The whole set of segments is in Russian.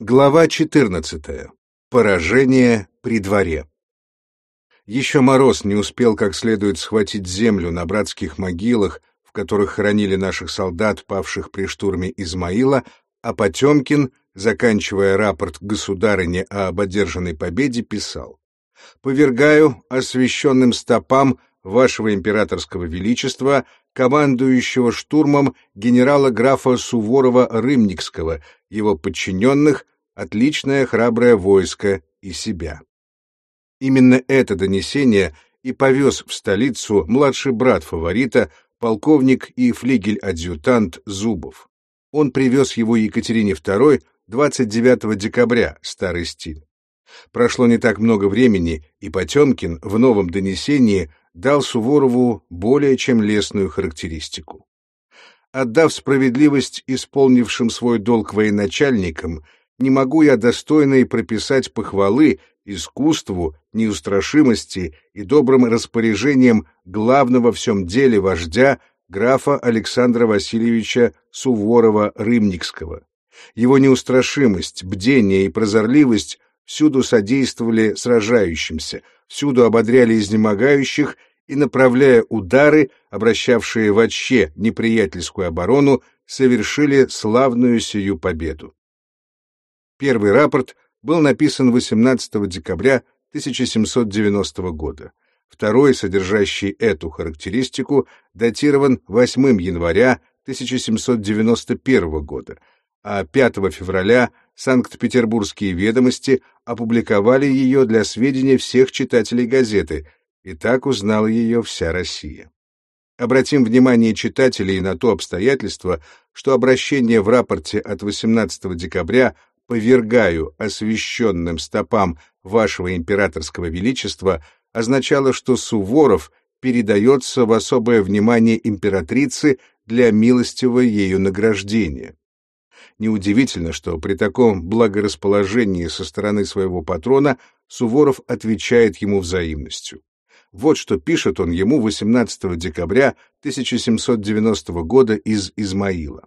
Глава 14. Поражение при дворе. Еще Мороз не успел как следует схватить землю на братских могилах, в которых хоронили наших солдат, павших при штурме Измаила, а Потемкин, заканчивая рапорт государыне об одержанной победе, писал «Повергаю освященным стопам вашего императорского величества, командующего штурмом генерала-графа Суворова-Рымникского, его подчиненных, отличное храброе войско и себя. Именно это донесение и повез в столицу младший брат фаворита, полковник и флигель-адъютант Зубов. Он привез его Екатерине II 29 декабря, старый стиль. Прошло не так много времени, и Потемкин в новом донесении дал Суворову более чем лестную характеристику. Отдав справедливость исполнившим свой долг военачальникам, не могу я достойно и прописать похвалы искусству, неустрашимости и добрым распоряжениям главного в всем деле вождя графа Александра Васильевича Суворова-Рымникского. Его неустрашимость, бдение и прозорливость всюду содействовали сражающимся, всюду ободряли изнемогающих и, направляя удары, обращавшие вообще неприятельскую оборону, совершили славную сию победу. Первый рапорт был написан 18 декабря 1790 года. Второй, содержащий эту характеристику, датирован 8 января 1791 года, а 5 февраля Санкт-Петербургские ведомости опубликовали ее для сведения всех читателей газеты, и так узнала ее вся Россия. Обратим внимание читателей на то обстоятельство, что обращение в рапорте от 18 декабря «повергаю освященным стопам вашего императорского величества» означало, что Суворов передается в особое внимание императрице для милостивого ею награждения. Неудивительно, что при таком благорасположении со стороны своего патрона Суворов отвечает ему взаимностью. Вот что пишет он ему 18 декабря 1790 года из Измаила.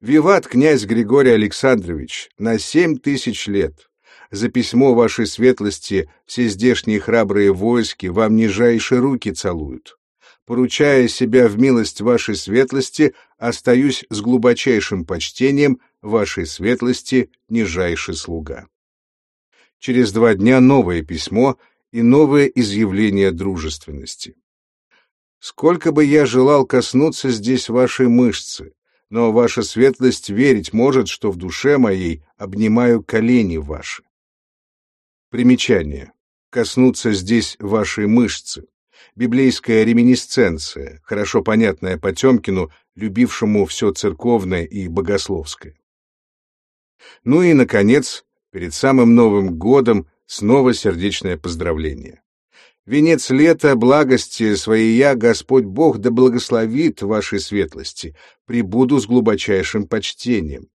«Виват, князь Григорий Александрович, на семь тысяч лет. За письмо вашей светлости все здешние храбрые войски вам нижайше руки целуют. Поручая себя в милость вашей светлости, остаюсь с глубочайшим почтением вашей светлости, нижайший слуга». Через два дня новое письмо — и новое изъявление дружественности. Сколько бы я желал коснуться здесь вашей мышцы, но ваша светлость верить может, что в душе моей обнимаю колени ваши. Примечание. Коснуться здесь вашей мышцы. Библейская реминисценция, хорошо понятная Потемкину, любившему все церковное и богословское. Ну и, наконец, перед самым Новым годом Снова сердечное поздравление. Венец лета, благости своей я, Господь Бог, да благословит вашей светлости, прибуду с глубочайшим почтением.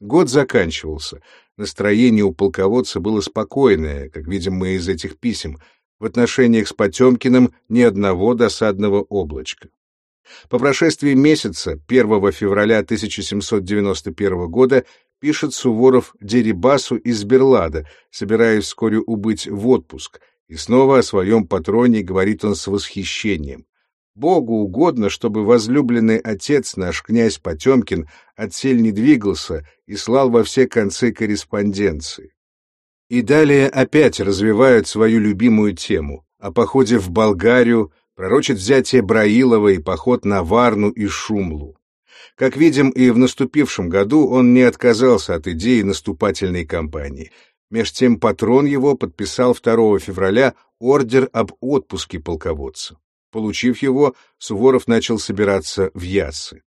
Год заканчивался. Настроение у полководца было спокойное, как видим мы из этих писем. В отношениях с Потемкиным ни одного досадного облачка. По прошествии месяца, 1 февраля 1791 года, пишет Суворов Дерибасу из Берлада, собираясь вскоре убыть в отпуск, и снова о своем патроне говорит он с восхищением. Богу угодно, чтобы возлюбленный отец наш, князь Потемкин, отсель не двигался и слал во все концы корреспонденции. И далее опять развивают свою любимую тему о походе в Болгарию, пророчит взятие Браилова и поход на Варну и Шумлу. Как видим, и в наступившем году он не отказался от идеи наступательной кампании. Меж тем патрон его подписал 2 февраля ордер об отпуске полководца. Получив его, Суворов начал собираться в Яссы.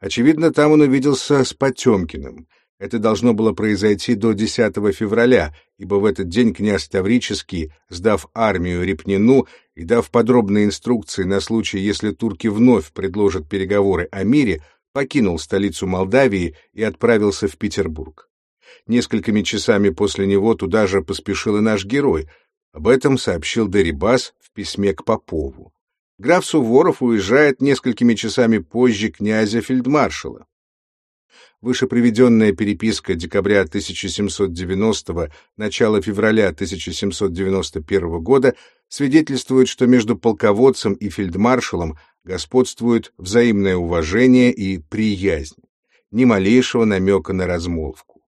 Очевидно, там он увиделся с Потемкиным. Это должно было произойти до 10 февраля, ибо в этот день князь Таврический, сдав армию Репнину и дав подробные инструкции на случай, если турки вновь предложат переговоры о мире, покинул столицу Молдавии и отправился в Петербург. Несколькими часами после него туда же поспешил и наш герой. Об этом сообщил Дерибас в письме к Попову. Граф Суворов уезжает несколькими часами позже князя фельдмаршала. Вышеприведенная переписка декабря 1790 начала февраля 1791 года свидетельствует, что между полководцем и фельдмаршалом господствует взаимное уважение и приязнь, ни малейшего намека на размолвку.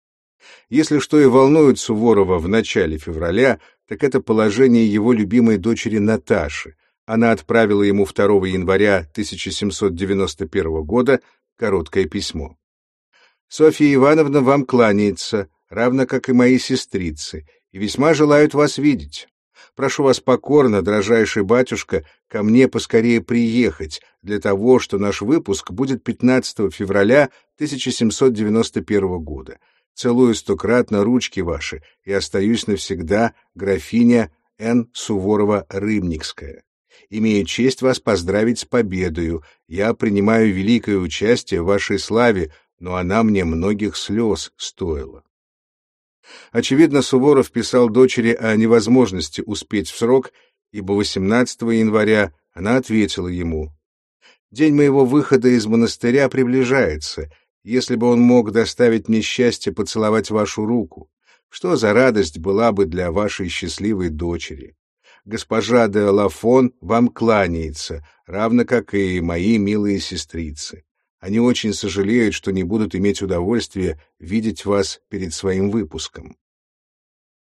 Если что и волнует Суворова в начале февраля, так это положение его любимой дочери Наташи. Она отправила ему 2 января 1791 года короткое письмо. Софья Ивановна вам кланяется, равно как и мои сестрицы, и весьма желают вас видеть. Прошу вас покорно, дрожайший батюшка, ко мне поскорее приехать, для того, что наш выпуск будет 15 февраля 1791 года. Целую стократно ручки ваши и остаюсь навсегда графиня Н. Суворова-Рымникская. Имею честь вас поздравить с победою. Я принимаю великое участие в вашей славе, но она мне многих слез стоила. Очевидно, Суворов писал дочери о невозможности успеть в срок, ибо 18 января она ответила ему «День моего выхода из монастыря приближается. Если бы он мог доставить мне счастье поцеловать вашу руку, что за радость была бы для вашей счастливой дочери? Госпожа де Лафон вам кланяется, равно как и мои милые сестрицы. Они очень сожалеют, что не будут иметь удовольствия видеть вас перед своим выпуском.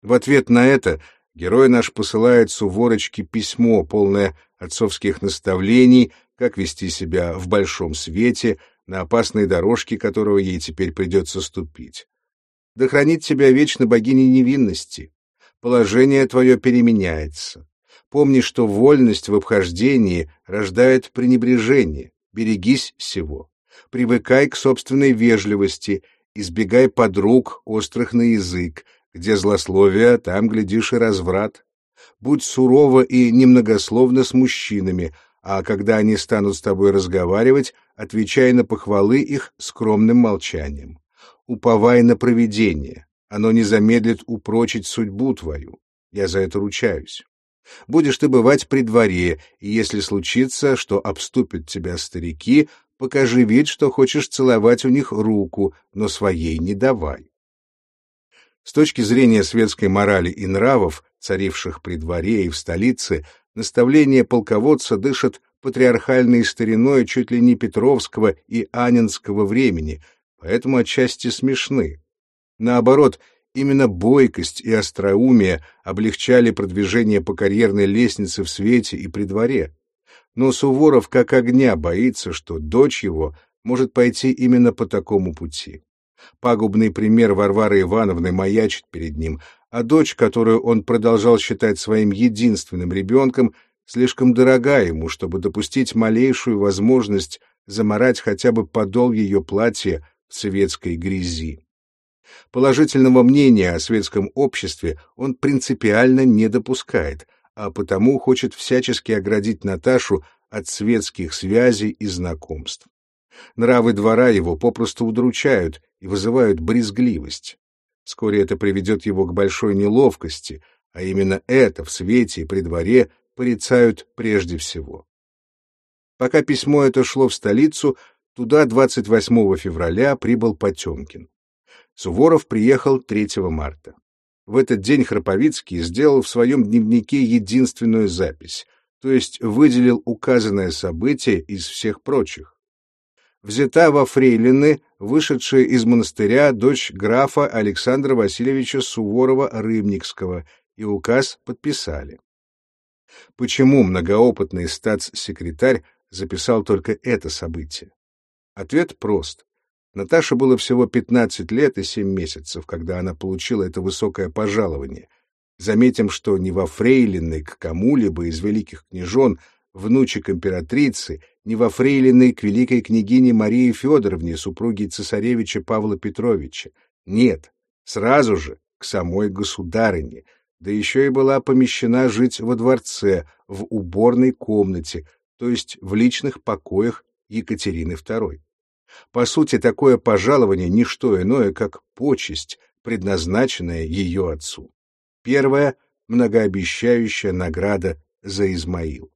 В ответ на это герой наш посылает Суворочке письмо, полное отцовских наставлений, как вести себя в большом свете, на опасной дорожке которого ей теперь придется ступить. Да хранит тебя вечно богиня невинности. Положение твое переменяется. Помни, что вольность в обхождении рождает пренебрежение. Берегись всего привыкай к собственной вежливости, избегай подруг, острых на язык, где злословие, там, глядишь, и разврат. Будь сурова и немногословно с мужчинами, а когда они станут с тобой разговаривать, отвечай на похвалы их скромным молчанием. Уповай на провидение, оно не замедлит упрочить судьбу твою. Я за это ручаюсь. Будешь ты бывать при дворе, и если случится, что обступят тебя старики, Покажи вид, что хочешь целовать у них руку, но своей не давай. С точки зрения светской морали и нравов, царивших при дворе и в столице, наставления полководца дышат патриархальной стариной чуть ли не Петровского и Анинского времени, поэтому отчасти смешны. Наоборот, именно бойкость и остроумие облегчали продвижение по карьерной лестнице в свете и при дворе но Суворов как огня боится, что дочь его может пойти именно по такому пути. Пагубный пример Варвары Ивановны маячит перед ним, а дочь, которую он продолжал считать своим единственным ребенком, слишком дорога ему, чтобы допустить малейшую возможность заморать хотя бы подол ее платья в светской грязи. Положительного мнения о светском обществе он принципиально не допускает, а потому хочет всячески оградить Наташу от светских связей и знакомств. Нравы двора его попросту удручают и вызывают брезгливость. Вскоре это приведет его к большой неловкости, а именно это в свете и при дворе порицают прежде всего. Пока письмо это шло в столицу, туда 28 февраля прибыл Потемкин. Суворов приехал 3 марта. В этот день Храповицкий сделал в своем дневнике единственную запись, то есть выделил указанное событие из всех прочих. Взята во фрейлины, вышедшая из монастыря дочь графа Александра Васильевича Суворова-Рымникского, и указ подписали. Почему многоопытный статс-секретарь записал только это событие? Ответ прост. Наташе было всего 15 лет и 7 месяцев, когда она получила это высокое пожалование. Заметим, что не во фрейлины к кому-либо из великих княжон, внучек императрицы, не во фрейлины к великой княгине Марии Федоровне, супруге цесаревича Павла Петровича. Нет, сразу же к самой государыне, да еще и была помещена жить во дворце, в уборной комнате, то есть в личных покоях Екатерины II. По сути, такое пожалование — не что иное, как почесть, предназначенная ее отцу. Первая — многообещающая награда за Измаил.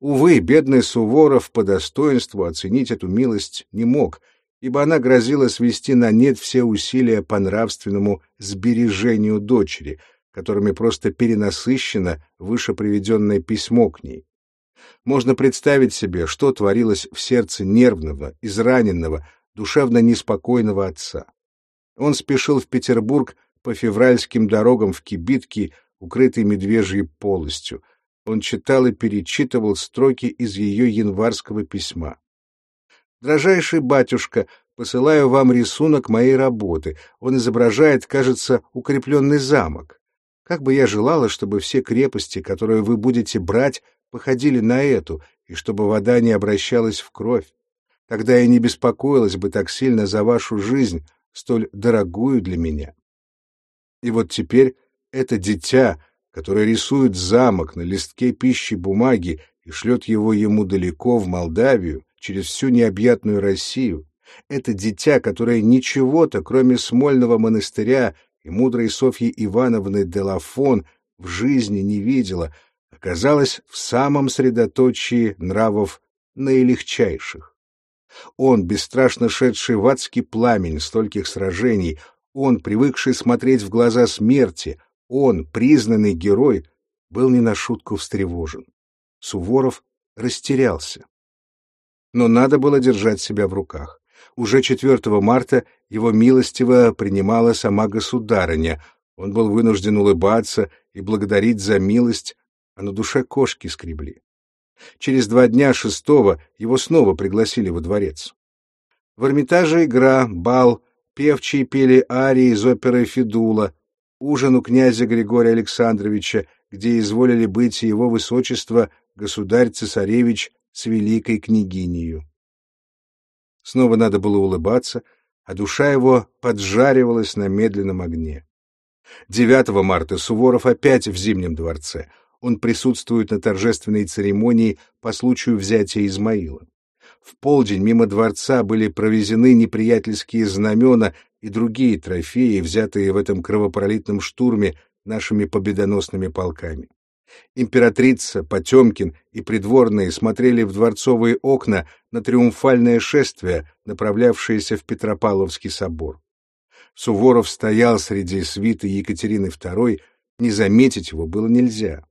Увы, бедный Суворов по достоинству оценить эту милость не мог, ибо она грозила свести на нет все усилия по нравственному сбережению дочери, которыми просто перенасыщено выше приведенное письмо к ней. Можно представить себе, что творилось в сердце нервного, израненного, душевно неспокойного отца. Он спешил в Петербург по февральским дорогам в кибитке, укрытой медвежьей полостью. Он читал и перечитывал строки из ее январского письма. «Дорожайший батюшка, посылаю вам рисунок моей работы. Он изображает, кажется, укрепленный замок. Как бы я желала, чтобы все крепости, которые вы будете брать, походили на эту, и чтобы вода не обращалась в кровь. Тогда я не беспокоилась бы так сильно за вашу жизнь, столь дорогую для меня. И вот теперь это дитя, которое рисует замок на листке пищи бумаги и шлет его ему далеко в Молдавию, через всю необъятную Россию, это дитя, которое ничего-то, кроме Смольного монастыря и мудрой Софьи Ивановны Делафон, в жизни не видела, оказалось в самом средоточии нравов наилегчайших. Он, бесстрашно шедший в адский пламень стольких сражений, он, привыкший смотреть в глаза смерти, он, признанный герой, был не на шутку встревожен. Суворов растерялся. Но надо было держать себя в руках. Уже 4 марта его милостиво принимала сама государыня. Он был вынужден улыбаться и благодарить за милость, а на душе кошки скребли. Через два дня шестого его снова пригласили во дворец. В Эрмитаже игра, бал, певчие пели арии из оперы «Федула», ужин у князя Григория Александровича, где изволили быть его высочество государь-цесаревич с великой княгинею. Снова надо было улыбаться, а душа его поджаривалась на медленном огне. 9 марта Суворов опять в Зимнем дворце — он присутствует на торжественной церемонии по случаю взятия Измаила. В полдень мимо дворца были провезены неприятельские знамена и другие трофеи, взятые в этом кровопролитном штурме нашими победоносными полками. Императрица, Потемкин и придворные смотрели в дворцовые окна на триумфальное шествие, направлявшееся в Петропавловский собор. Суворов стоял среди свиты Екатерины II, не заметить его было нельзя.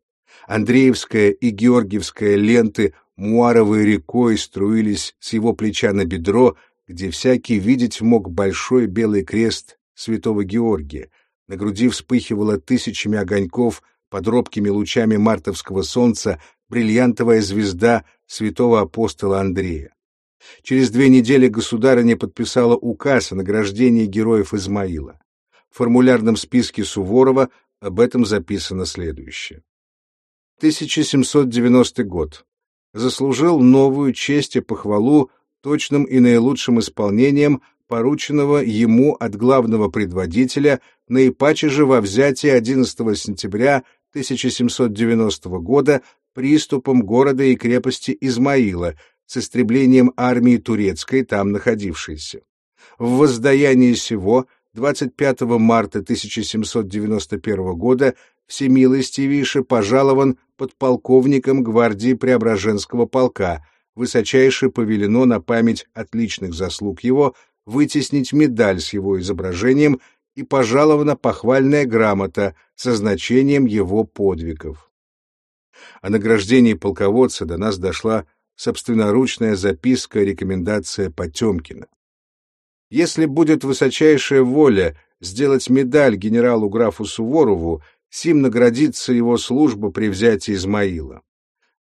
Андреевская и Георгиевская ленты муаровой рекой струились с его плеча на бедро, где всякий видеть мог большой белый крест святого Георгия. На груди вспыхивала тысячами огоньков под робкими лучами мартовского солнца бриллиантовая звезда святого апостола Андрея. Через две недели государыня подписала указ о награждении героев Измаила. В формулярном списке Суворова об этом записано следующее. 1790 год. Заслужил новую честь и похвалу точным и наилучшим исполнением порученного ему от главного предводителя, наипаче же во взятии 11 сентября 1790 года приступом города и крепости Измаила с истреблением армии турецкой, там находившейся. В воздаянии сего 25 марта 1791 года всемилостивейше пожалован подполковником гвардии Преображенского полка, высочайше повелено на память отличных заслуг его вытеснить медаль с его изображением и пожалована похвальная грамота со значением его подвигов. О награждении полководца до нас дошла собственноручная записка рекомендация Потемкина. Если будет высочайшая воля сделать медаль генералу-графу Суворову Сим наградится его служба при взятии Измаила.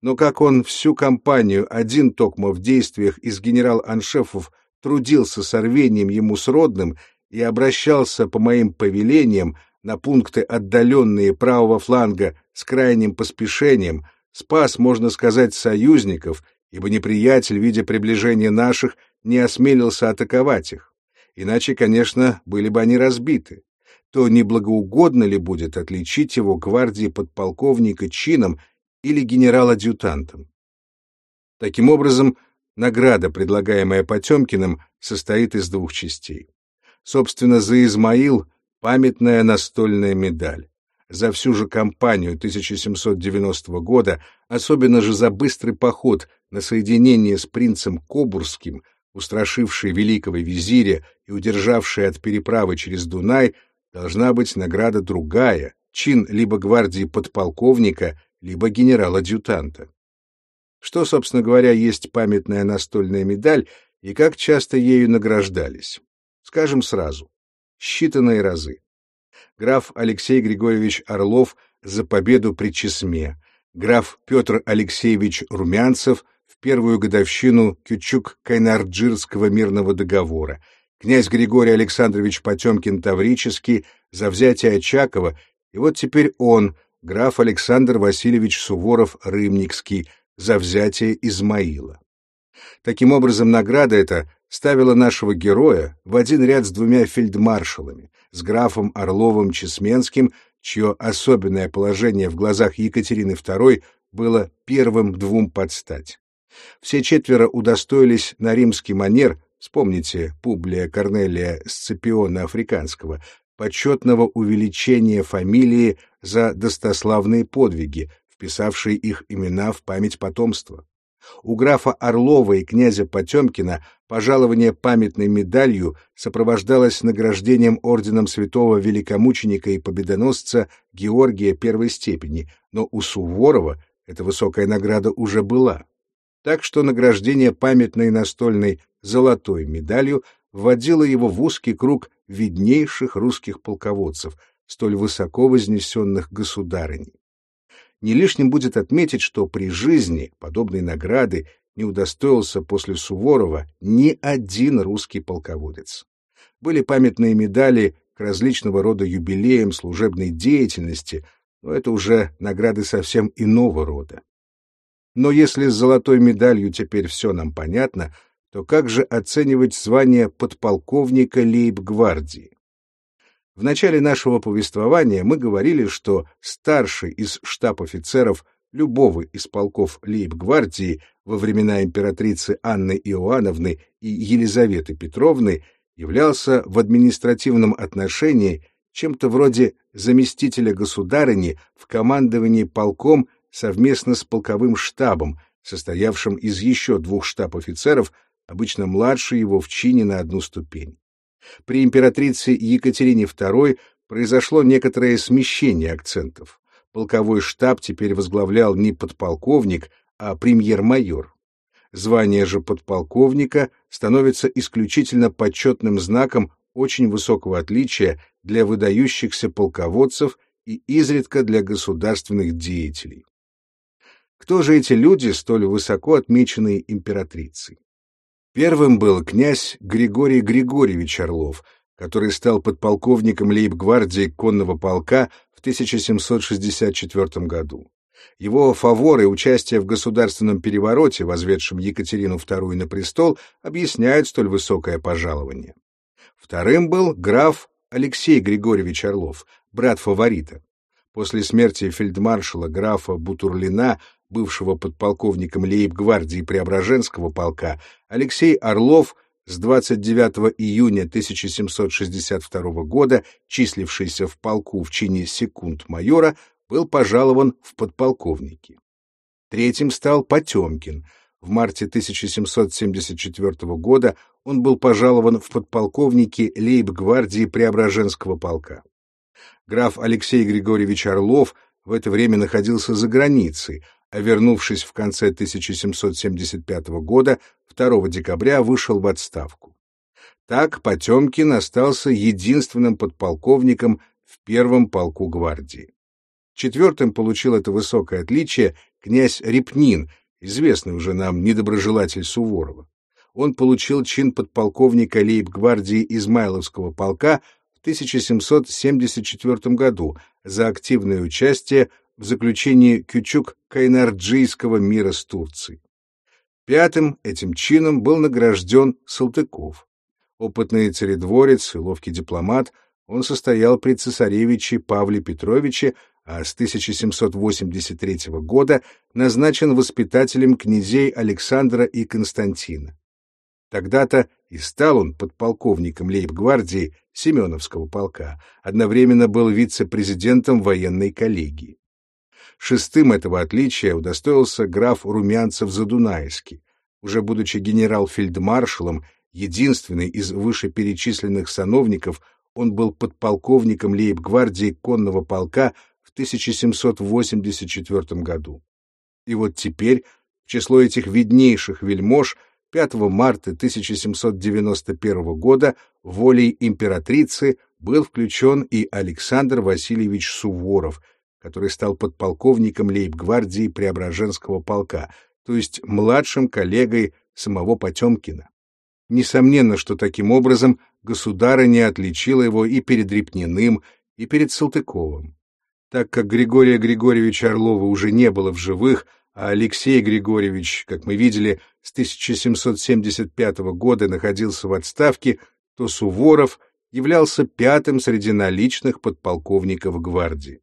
Но как он всю кампанию один токмо в действиях из генерал-аншефов трудился с рвением ему сродным и обращался по моим повелениям на пункты отдаленные правого фланга с крайним поспешением, спас, можно сказать, союзников, ибо неприятель, видя приближение наших, не осмелился атаковать их. Иначе, конечно, были бы они разбиты то неблагоугодно ли будет отличить его гвардии подполковника чином или генерал-адъютантом. Таким образом, награда, предлагаемая Потемкиным, состоит из двух частей. Собственно, за Измаил — памятная настольная медаль. За всю же кампанию 1790 года, особенно же за быстрый поход на соединение с принцем Кобурским, устрашившей великого визиря и удержавшей от переправы через Дунай, должна быть награда другая, чин либо гвардии подполковника, либо генерал-адъютанта. Что, собственно говоря, есть памятная настольная медаль и как часто ею награждались? Скажем сразу. Считанные разы. Граф Алексей Григорьевич Орлов за победу при Чесме, граф Петр Алексеевич Румянцев в первую годовщину Кючук-Кайнарджирского мирного договора, князь Григорий Александрович Потемкин-Таврический за взятие Очакова, и вот теперь он, граф Александр Васильевич Суворов-Рымникский, за взятие Измаила. Таким образом, награда эта ставила нашего героя в один ряд с двумя фельдмаршалами, с графом Орловым-Чесменским, чье особенное положение в глазах Екатерины II было первым двум подстать. Все четверо удостоились на римский манер, вспомните Публия Корнелия Сципиона Африканского, почетного увеличения фамилии за достославные подвиги, вписавшие их имена в память потомства. У графа Орлова и князя Потемкина пожалование памятной медалью сопровождалось награждением орденом святого великомученика и победоносца Георгия первой степени, но у Суворова эта высокая награда уже была. Так что награждение памятной настольной золотой медалью вводило его в узкий круг виднейших русских полководцев, столь высоко вознесенных государыней не лишним будет отметить, что при жизни подобной награды не удостоился после Суворова ни один русский полководец. Были памятные медали к различного рода юбилеям служебной деятельности, но это уже награды совсем иного рода. Но если с золотой медалью теперь все нам понятно, то как же оценивать звание подполковника лейб-гвардии? В начале нашего повествования мы говорили, что старший из штаб-офицеров любого из полков лейб-гвардии во времена императрицы Анны Иоанновны и Елизаветы Петровны являлся в административном отношении чем-то вроде заместителя государыни в командовании полком совместно с полковым штабом, состоявшим из еще двух штаб-офицеров, обычно младше его в чине на одну ступень. При императрице Екатерине II произошло некоторое смещение акцентов. Полковой штаб теперь возглавлял не подполковник, а премьер-майор. Звание же подполковника становится исключительно почетным знаком очень высокого отличия для выдающихся полководцев и изредка для государственных деятелей. Кто же эти люди, столь высоко отмеченные императрицей? Первым был князь Григорий Григорьевич Орлов, который стал подполковником лейб-гвардии конного полка в 1764 году. Его фаворы и участие в государственном перевороте, возведшем Екатерину II на престол, объясняют столь высокое пожалование. Вторым был граф Алексей Григорьевич Орлов, брат фаворита. После смерти фельдмаршала графа Бутурлина бывшего подполковником лейб-гвардии Преображенского полка, Алексей Орлов с 29 июня 1762 года, числившийся в полку в чине секунд-майора, был пожалован в подполковники. Третьим стал Потемкин. В марте 1774 года он был пожалован в подполковники лейб-гвардии Преображенского полка. Граф Алексей Григорьевич Орлов в это время находился за границей, вернувшись в конце 1775 года, 2 декабря вышел в отставку. Так Потемкин остался единственным подполковником в первом полку гвардии. Четвертым получил это высокое отличие князь Репнин, известный уже нам недоброжелатель Суворова. Он получил чин подполковника лейб-гвардии Измайловского полка в 1774 году за активное участие в заключении Кючук-Кайнарджийского мира с Турцией. Пятым этим чином был награжден Салтыков. Опытный царедворец и ловкий дипломат, он состоял при цесаревиче Павле Петровиче, а с 1783 года назначен воспитателем князей Александра и Константина. Тогда-то и стал он подполковником лейб-гвардии Семеновского полка, одновременно был вице-президентом военной коллегии. Шестым этого отличия удостоился граф Румянцев-Задунайский. Уже будучи генерал-фельдмаршалом, единственный из вышеперечисленных сановников, он был подполковником лейб-гвардии конного полка в 1784 году. И вот теперь в число этих виднейших вельмож 5 марта 1791 года волей императрицы был включен и Александр Васильевич Суворов, который стал подполковником лейб-гвардии Преображенского полка, то есть младшим коллегой самого Потемкина. Несомненно, что таким образом государыня отличила его и перед Репниным, и перед Салтыковым. Так как Григория Григорьевича Орлова уже не было в живых, а Алексей Григорьевич, как мы видели, с 1775 года находился в отставке, то Суворов являлся пятым среди наличных подполковников гвардии.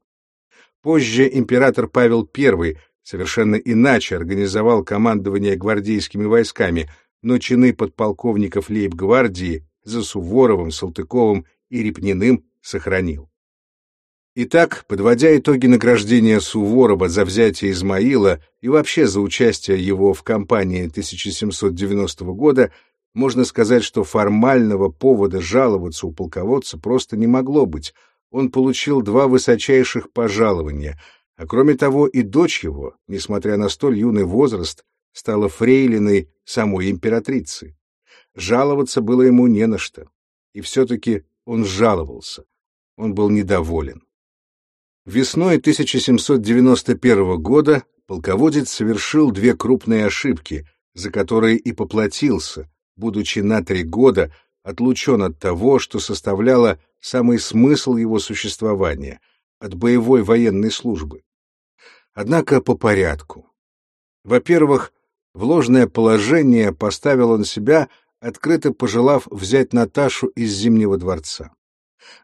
Позже император Павел I совершенно иначе организовал командование гвардейскими войсками, но чины подполковников лейб-гвардии за Суворовым, Салтыковым и Репниным сохранил. Итак, подводя итоги награждения Суворова за взятие Измаила и вообще за участие его в кампании 1790 года, можно сказать, что формального повода жаловаться у полководца просто не могло быть. Он получил два высочайших пожалования, а кроме того и дочь его, несмотря на столь юный возраст, стала фрейлиной самой императрицы. Жаловаться было ему не на что. И все-таки он жаловался. Он был недоволен. Весной 1791 года полководец совершил две крупные ошибки, за которые и поплатился, будучи на три года отлучен от того, что составляло самый смысл его существования, от боевой военной службы. Однако по порядку. Во-первых, в ложное положение поставил он себя, открыто пожелав взять Наташу из Зимнего дворца.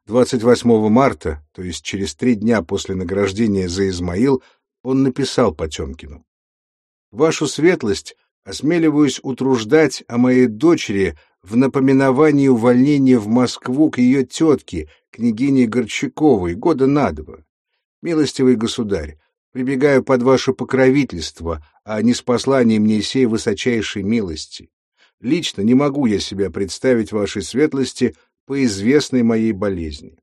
28 марта, то есть через три дня после награждения за Измаил, он написал Потемкину. «Вашу светлость осмеливаюсь утруждать о моей дочери в напоминовании увольнения в Москву к ее тетке, княгине Горчаковой, года на два. Милостивый государь, прибегаю под ваше покровительство, а не с посланием мне сей высочайшей милости. Лично не могу я себя представить вашей светлости по известной моей болезни.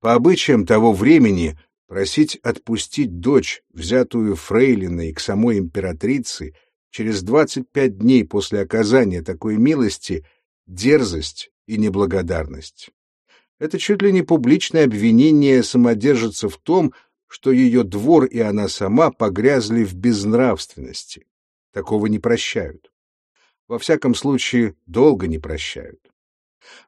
По обычаям того времени просить отпустить дочь, взятую фрейлиной к самой императрице, через 25 дней после оказания такой милости — дерзость и неблагодарность. Это чуть ли не публичное обвинение самодержится в том, что ее двор и она сама погрязли в безнравственности. Такого не прощают. Во всяком случае, долго не прощают.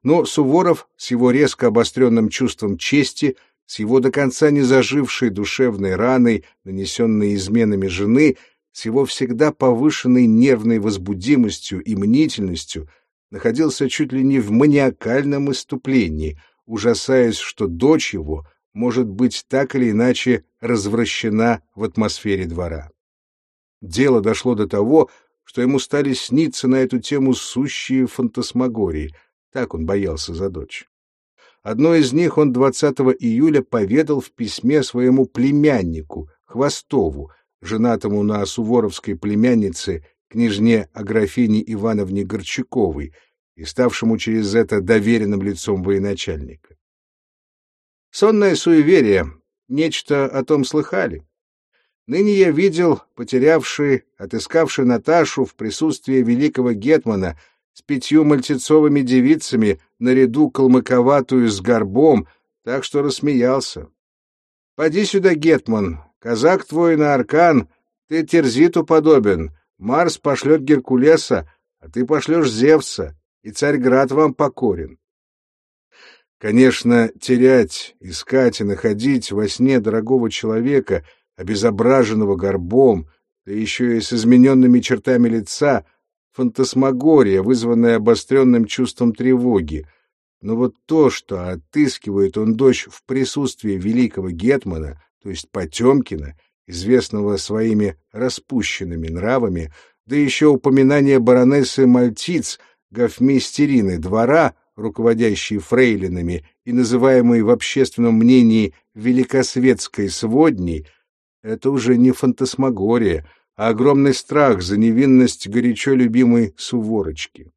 Но Суворов с его резко обостренным чувством чести, с его до конца не зажившей душевной раной, нанесенной изменами жены, с его всегда повышенной нервной возбудимостью и мнительностью, находился чуть ли не в маниакальном иступлении, ужасаясь, что дочь его может быть так или иначе развращена в атмосфере двора. Дело дошло до того, что ему стали сниться на эту тему сущие фантасмагории, так он боялся за дочь. Одно из них он 20 июля поведал в письме своему племяннику, Хвостову, женатому на суворовской племяннице, княжне Аграфине Ивановне Горчаковой, и ставшему через это доверенным лицом военачальника. Сонное суеверие, нечто о том слыхали. Ныне я видел, потерявший, отыскавший Наташу в присутствии великого гетмана, с пятью мальтецовыми девицами, наряду калмыковатую с горбом, так что рассмеялся. — Поди сюда, Гетман, казак твой на аркан, ты Терзиту подобен, Марс пошлет Геркулеса, а ты пошлешь Зевса, и Царьград вам покорен. Конечно, терять, искать и находить во сне дорогого человека, обезображенного горбом, да еще и с измененными чертами лица, фантасмагория, вызванная обостренным чувством тревоги. Но вот то, что отыскивает он дочь в присутствии великого гетмана, то есть Потемкина, известного своими распущенными нравами, да еще упоминание баронессы Мальтиц, гофмейстерины двора, руководящей фрейлинами и называемой в общественном мнении великосветской сводней, это уже не фантасмагория, а огромный страх за невинность горячо любимой Суворочки.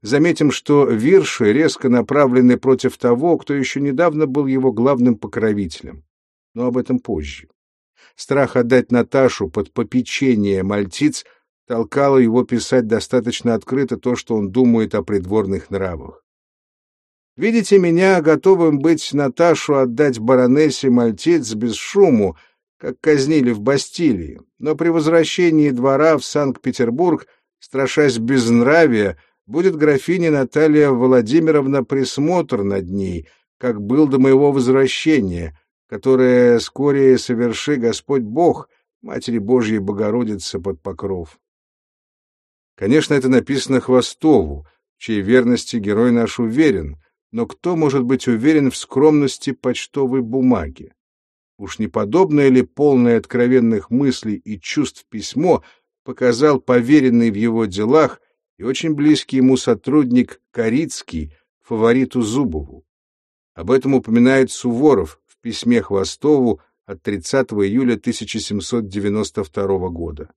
Заметим, что вирши резко направлены против того, кто еще недавно был его главным покровителем. Но об этом позже. Страх отдать Наташу под попечение мальтиц толкало его писать достаточно открыто то, что он думает о придворных нравах. Видите меня готовым быть Наташу отдать баронессе Мальтиц без шуму, как казнили в Бастилии, но при возвращении двора в Санкт-Петербург, страшась безнравия, будет графиня Наталья Владимировна присмотр над ней, как был до моего возвращения, которое скорее соверши Господь Бог, Матери Божьей Богородицы под покров. Конечно, это написано Хвостову, чьей верности герой наш уверен, но кто может быть уверен в скромности почтовой бумаги? Уж не подобное ли полное откровенных мыслей и чувств письмо показал поверенный в его делах и очень близкий ему сотрудник Корицкий, фавориту Зубову. Об этом упоминает Суворов письме Хвостову от 30 июля 1792 года.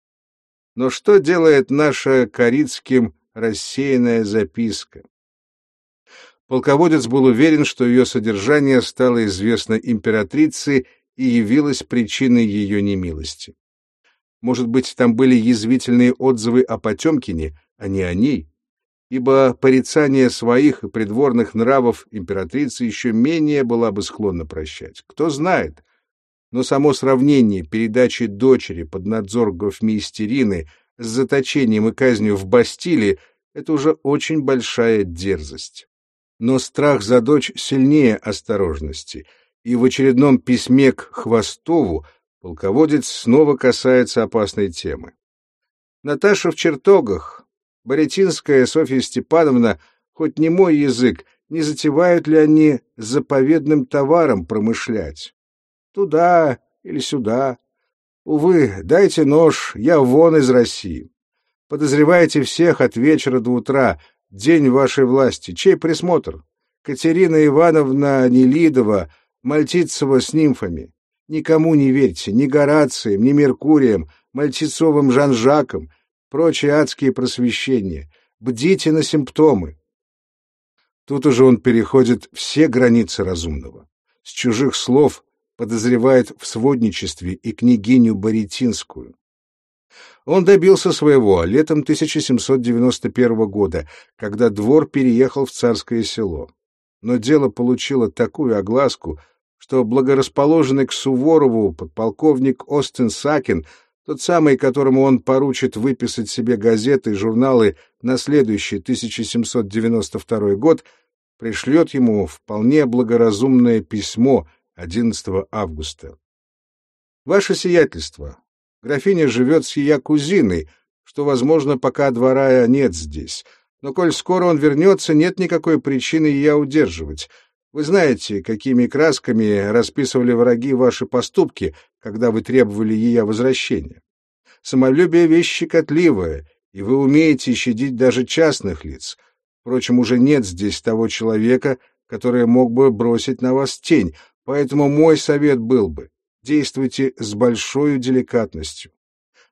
Но что делает наша Корицким рассеянная записка? Полководец был уверен, что ее содержание стало известно императрице и явилось причиной ее немилости. Может быть, там были язвительные отзывы о Потемкине, а не о ней? Ибо порицание своих и придворных нравов императрица еще менее была бы склонна прощать. Кто знает? Но само сравнение передачи дочери под надзор гофмейстерины с заточением и казнью в Бастилии — это уже очень большая дерзость но страх за дочь сильнее осторожности, и в очередном письме к Хвостову полководец снова касается опасной темы. Наташа в чертогах, Боретинская Софья Степановна, хоть не мой язык, не затевают ли они заповедным товаром промышлять? Туда или сюда. Увы, дайте нож, я вон из России. Подозревайте всех от вечера до утра, День вашей власти. Чей присмотр? Катерина Ивановна Нелидова, Мальтицева с нимфами. Никому не верьте, ни Горацием, ни Меркурием, Мальтицовым Жан-Жаком, прочие адские просвещения. Бдите на симптомы. Тут уже он переходит все границы разумного. С чужих слов подозревает в сводничестве и княгиню Боретинскую. Он добился своего летом 1791 года, когда двор переехал в царское село. Но дело получило такую огласку, что благорасположенный к Суворову подполковник Остин Сакин, тот самый, которому он поручит выписать себе газеты и журналы на следующий 1792 год, пришлет ему вполне благоразумное письмо 11 августа. Ваше сиятельство, Графиня живет с ее кузиной, что, возможно, пока двора нет здесь. Но коль скоро он вернется, нет никакой причины ее удерживать. Вы знаете, какими красками расписывали враги ваши поступки, когда вы требовали ее возвращения. Самолюбие — вещь щекотливая, и вы умеете щадить даже частных лиц. Впрочем, уже нет здесь того человека, который мог бы бросить на вас тень, поэтому мой совет был бы Действуйте с большой деликатностью.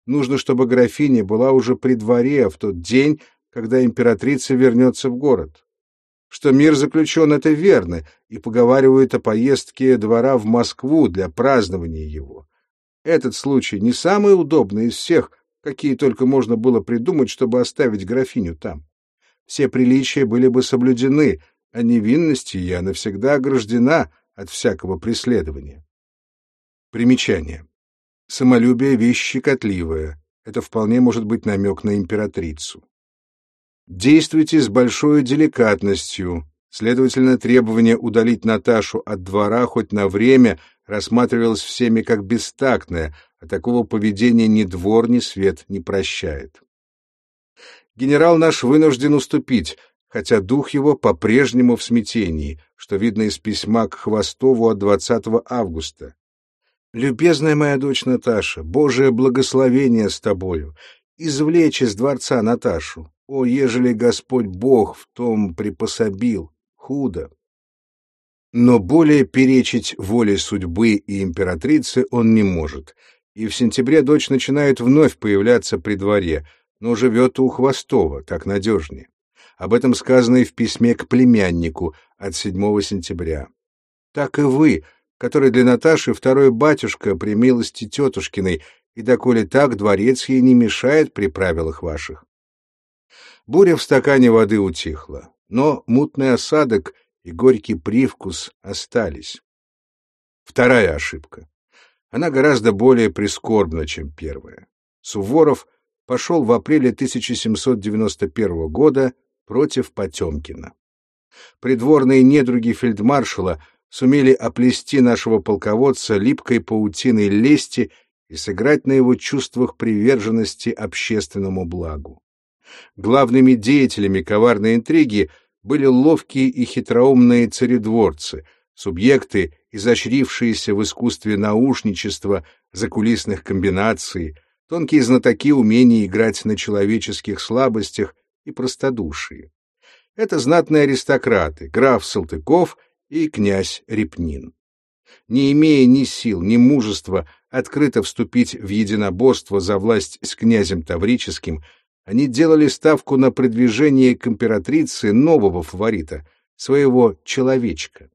Нужно, чтобы графиня была уже при дворе в тот день, когда императрица вернется в город. Что мир заключен, это верно, и поговаривают о поездке двора в Москву для празднования его. Этот случай не самый удобный из всех, какие только можно было придумать, чтобы оставить графиню там. Все приличия были бы соблюдены, а невинности я навсегда ограждена от всякого преследования. Примечание. Самолюбие — вещь щекотливая. Это вполне может быть намек на императрицу. Действуйте с большой деликатностью. Следовательно, требование удалить Наташу от двора хоть на время рассматривалось всеми как бестактное, а такого поведения ни двор, ни свет не прощает. Генерал наш вынужден уступить, хотя дух его по-прежнему в смятении, что видно из письма к Хвостову от 20 августа. Любезная моя дочь Наташа, Божие благословение с тобою, извлечь из дворца Наташу. О, ежели Господь Бог в том припособил, худо. Но более перечить воле судьбы и императрицы он не может, и в сентябре дочь начинает вновь появляться при дворе, но живет у Хвостова, так надежнее. Об этом сказано и в письме к племяннику от 7 сентября. Так и вы, который для Наташи второй батюшка при милости тетушкиной, и доколе так дворец ей не мешает при правилах ваших. Буря в стакане воды утихла, но мутный осадок и горький привкус остались. Вторая ошибка. Она гораздо более прискорбна, чем первая. Суворов пошел в апреле 1791 года против Потемкина. Придворные недруги фельдмаршала сумели оплести нашего полководца липкой паутиной лести и сыграть на его чувствах приверженности общественному благу. Главными деятелями коварной интриги были ловкие и хитроумные царедворцы, субъекты, изощрившиеся в искусстве наушничества, закулисных комбинаций, тонкие знатоки умения играть на человеческих слабостях и простодушии. Это знатные аристократы, граф Салтыков и князь Репнин. Не имея ни сил, ни мужества открыто вступить в единоборство за власть с князем Таврическим, они делали ставку на продвижение к императрице нового фаворита, своего человечка.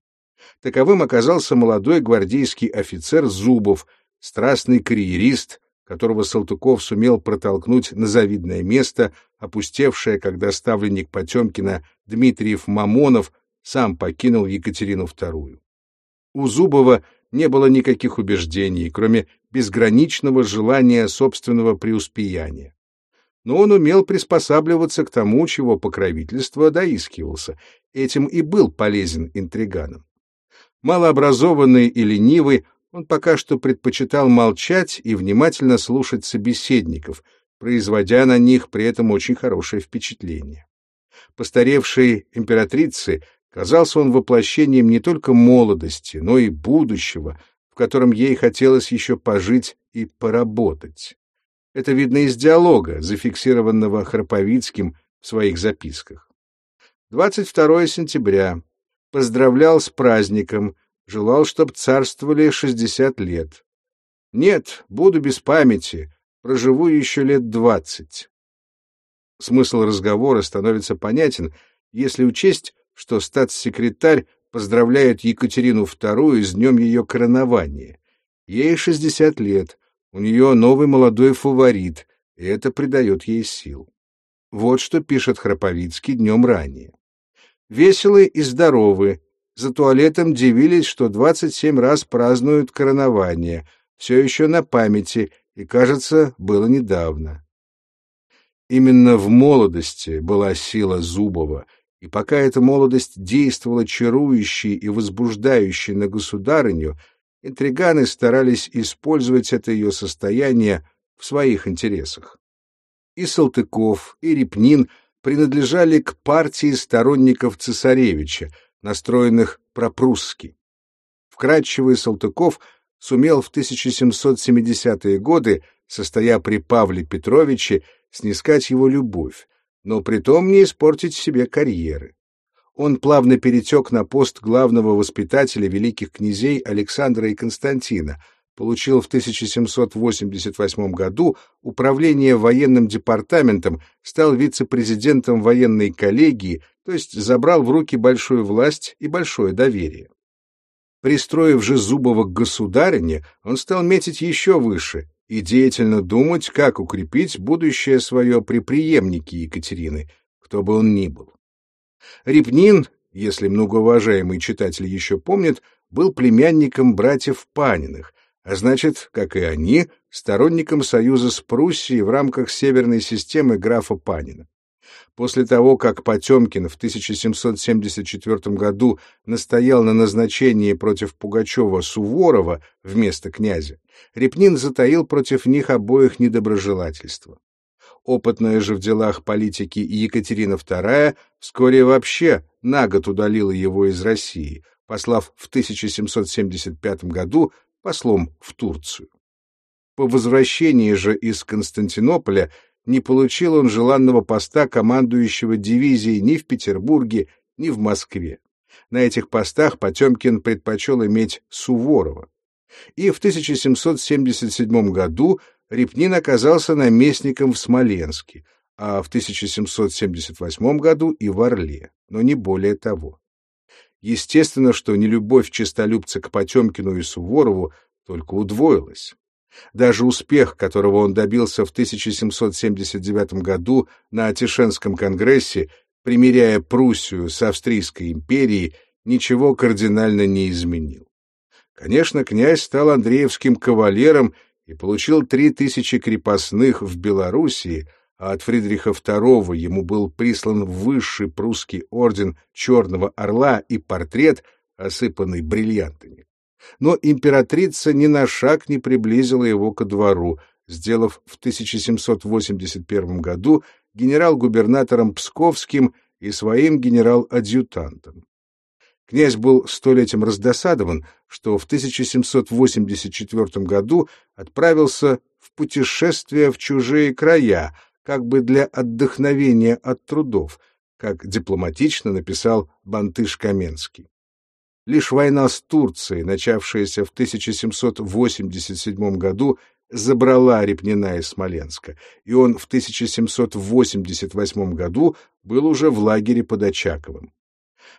Таковым оказался молодой гвардейский офицер Зубов, страстный карьерист, которого Салтыков сумел протолкнуть на завидное место, опустевшее, когда ставленник Потемкина Дмитриев Мамонов сам покинул Екатерину II. У Зубова не было никаких убеждений, кроме безграничного желания собственного преуспеяния. Но он умел приспосабливаться к тому, чего покровительство доискивался. Этим и был полезен интриганам. Малообразованный и ленивый, он пока что предпочитал молчать и внимательно слушать собеседников, производя на них при этом очень хорошее впечатление. Постаревшей императрице казался он воплощением не только молодости, но и будущего, в котором ей хотелось еще пожить и поработать. Это видно из диалога, зафиксированного Храповицким в своих записках. 22 сентября. Поздравлял с праздником, Желал, чтоб царствовали шестьдесят лет. Нет, буду без памяти, проживу еще лет двадцать. Смысл разговора становится понятен, если учесть, что статс-секретарь поздравляет Екатерину II с днем ее коронования. Ей шестьдесят лет, у нее новый молодой фаворит, и это придает ей сил. Вот что пишет Храповицкий днем ранее. Веселы и здоровы, за туалетом дивились, что 27 раз празднуют коронование, все еще на памяти, и, кажется, было недавно. Именно в молодости была сила Зубова, и пока эта молодость действовала чарующей и возбуждающей на государыню, интриганы старались использовать это ее состояние в своих интересах. И Салтыков, и Репнин принадлежали к партии сторонников цесаревича, настроенных пропрусски. Вкрадчивый Салтыков сумел в 1770-е годы, состоя при Павле Петровиче, снискать его любовь, но притом не испортить себе карьеры. Он плавно перетек на пост главного воспитателя великих князей Александра и Константина, получил в 1788 году управление военным департаментом, стал вице-президентом военной коллегии, то есть забрал в руки большую власть и большое доверие. Пристроив же Зубова к государине, он стал метить еще выше и деятельно думать, как укрепить будущее свое при преемнике Екатерины, кто бы он ни был. Репнин, если многоуважаемый читатель еще помнит, был племянником братьев Паниных, а значит, как и они, сторонником союза с Пруссией в рамках северной системы графа Панина. После того, как Потемкин в 1774 году настоял на назначении против Пугачева Суворова вместо князя, Репнин затаил против них обоих недоброжелательство. Опытная же в делах политики Екатерина II вскоре вообще на год удалила его из России, послав в 1775 году послом в Турцию. По возвращении же из Константинополя не получил он желанного поста командующего дивизией ни в Петербурге, ни в Москве. На этих постах Потемкин предпочел иметь Суворова. И в 1777 году Репнин оказался наместником в Смоленске, а в 1778 году и в Орле, но не более того. Естественно, что нелюбовь честолюбца к Потемкину и Суворову только удвоилась. Даже успех, которого он добился в 1779 году на Тишенском конгрессе, примиряя Пруссию с Австрийской империей, ничего кардинально не изменил. Конечно, князь стал Андреевским кавалером и получил три тысячи крепостных в Белоруссии, а от Фридриха II ему был прислан высший прусский орден Черного Орла и портрет, осыпанный бриллиантами. Но императрица ни на шаг не приблизила его ко двору, сделав в 1781 году генерал-губернатором Псковским и своим генерал-адъютантом. Князь был столь этим раздосадован, что в 1784 году отправился в путешествие в чужие края, как бы для отдохновения от трудов, как дипломатично написал Бантыш Каменский. Лишь война с Турцией, начавшаяся в 1787 году, забрала Репнина из Смоленска, и он в 1788 году был уже в лагере под Очаковым.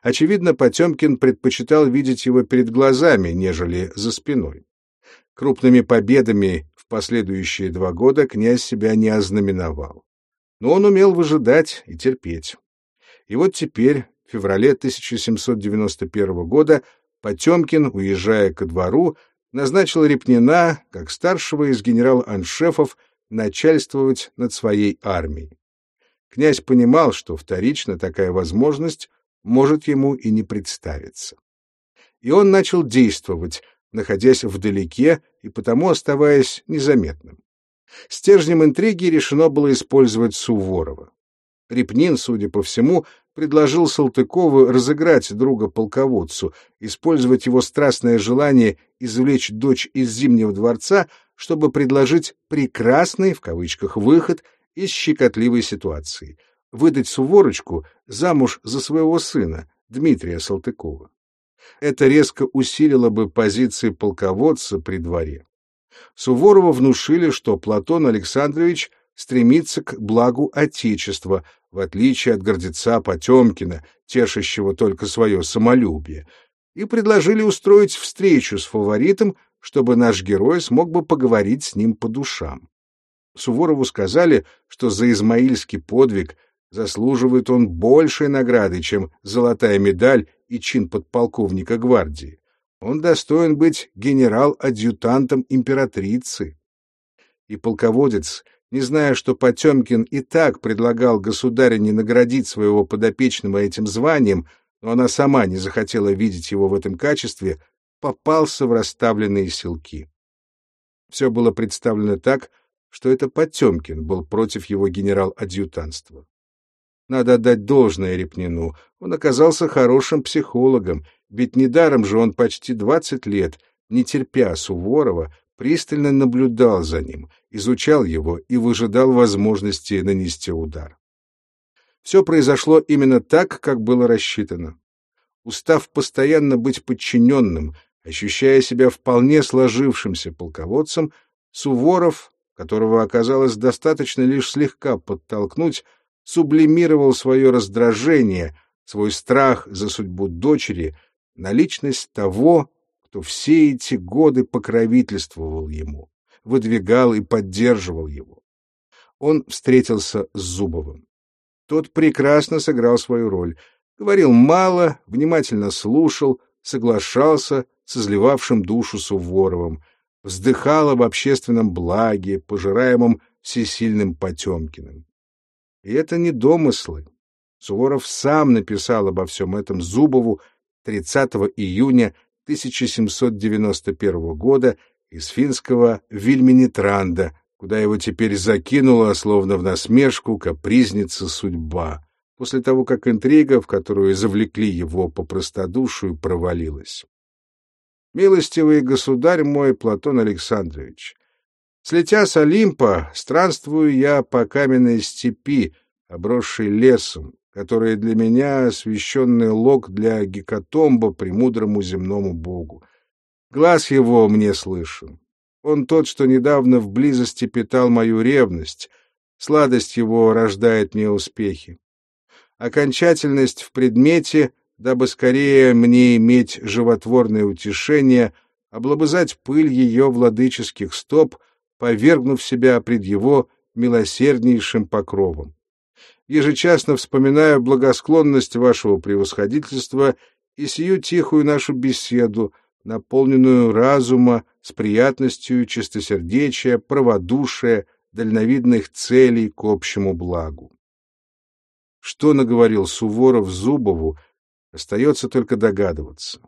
Очевидно, Потемкин предпочитал видеть его перед глазами, нежели за спиной. Крупными победами в последующие два года князь себя не ознаменовал. Но он умел выжидать и терпеть. И вот теперь, в феврале 1791 года, Потемкин, уезжая ко двору, назначил Репнина, как старшего из генерал-аншефов, начальствовать над своей армией. Князь понимал, что вторично такая возможность может ему и не представиться. И он начал действовать, находясь вдалеке и потому оставаясь незаметным. Стержнем интриги решено было использовать Суворова. Репнин, судя по всему, предложил Салтыкову разыграть друга-полководцу, использовать его страстное желание извлечь дочь из Зимнего дворца, чтобы предложить «прекрасный» в кавычках выход из щекотливой ситуации — выдать Суворочку замуж за своего сына, Дмитрия Салтыкова. Это резко усилило бы позиции полководца при дворе. Суворову внушили, что Платон Александрович стремится к благу Отечества, в отличие от гордеца Потемкина, тешащего только свое самолюбие, и предложили устроить встречу с фаворитом, чтобы наш герой смог бы поговорить с ним по душам. Суворову сказали, что за измаильский подвиг Заслуживает он большей награды, чем золотая медаль и чин подполковника гвардии. Он достоин быть генерал-адъютантом императрицы. И полководец, не зная, что Потемкин и так предлагал государине наградить своего подопечного этим званием, но она сама не захотела видеть его в этом качестве, попался в расставленные селки. Все было представлено так, что это Потемкин был против его генерал-адъютанства. Надо отдать должное Репнину. Он оказался хорошим психологом, ведь недаром же он почти двадцать лет, не терпя Суворова, пристально наблюдал за ним, изучал его и выжидал возможности нанести удар. Все произошло именно так, как было рассчитано. Устав постоянно быть подчиненным, ощущая себя вполне сложившимся полководцем, Суворов, которого оказалось достаточно лишь слегка подтолкнуть, сублимировал свое раздражение, свой страх за судьбу дочери на личность того, кто все эти годы покровительствовал ему, выдвигал и поддерживал его. Он встретился с Зубовым. Тот прекрасно сыграл свою роль, говорил мало, внимательно слушал, соглашался с изливавшим душу Суворовым, вздыхал об общественном благе, пожираемом всесильным Потемкиным. И это не домыслы. Суворов сам написал обо всем этом Зубову 30 июня 1791 года из финского Вильминитранда, куда его теперь закинула, словно в насмешку, капризница судьба, после того, как интрига, в которую завлекли его по простодушию, провалилась. «Милостивый государь мой, Платон Александрович, Слетя с Олимпа, странствую я по каменной степи, обросшей лесом, который для меня священный лог для гекатомба премудрому земному богу. Глаз его мне слышу. Он тот, что недавно в близости питал мою ревность. Сладость его рождает мне успехи. Окончательность в предмете, дабы скорее мне иметь животворное утешение, облобызать пыль ее владыческих стоп, повергнув себя пред его милосерднейшим покровом. Ежечасно вспоминаю благосклонность вашего превосходительства и сию тихую нашу беседу, наполненную разума, с приятностью чистосердечия, праводушия, дальновидных целей к общему благу. Что наговорил Суворов Зубову, остается только догадываться.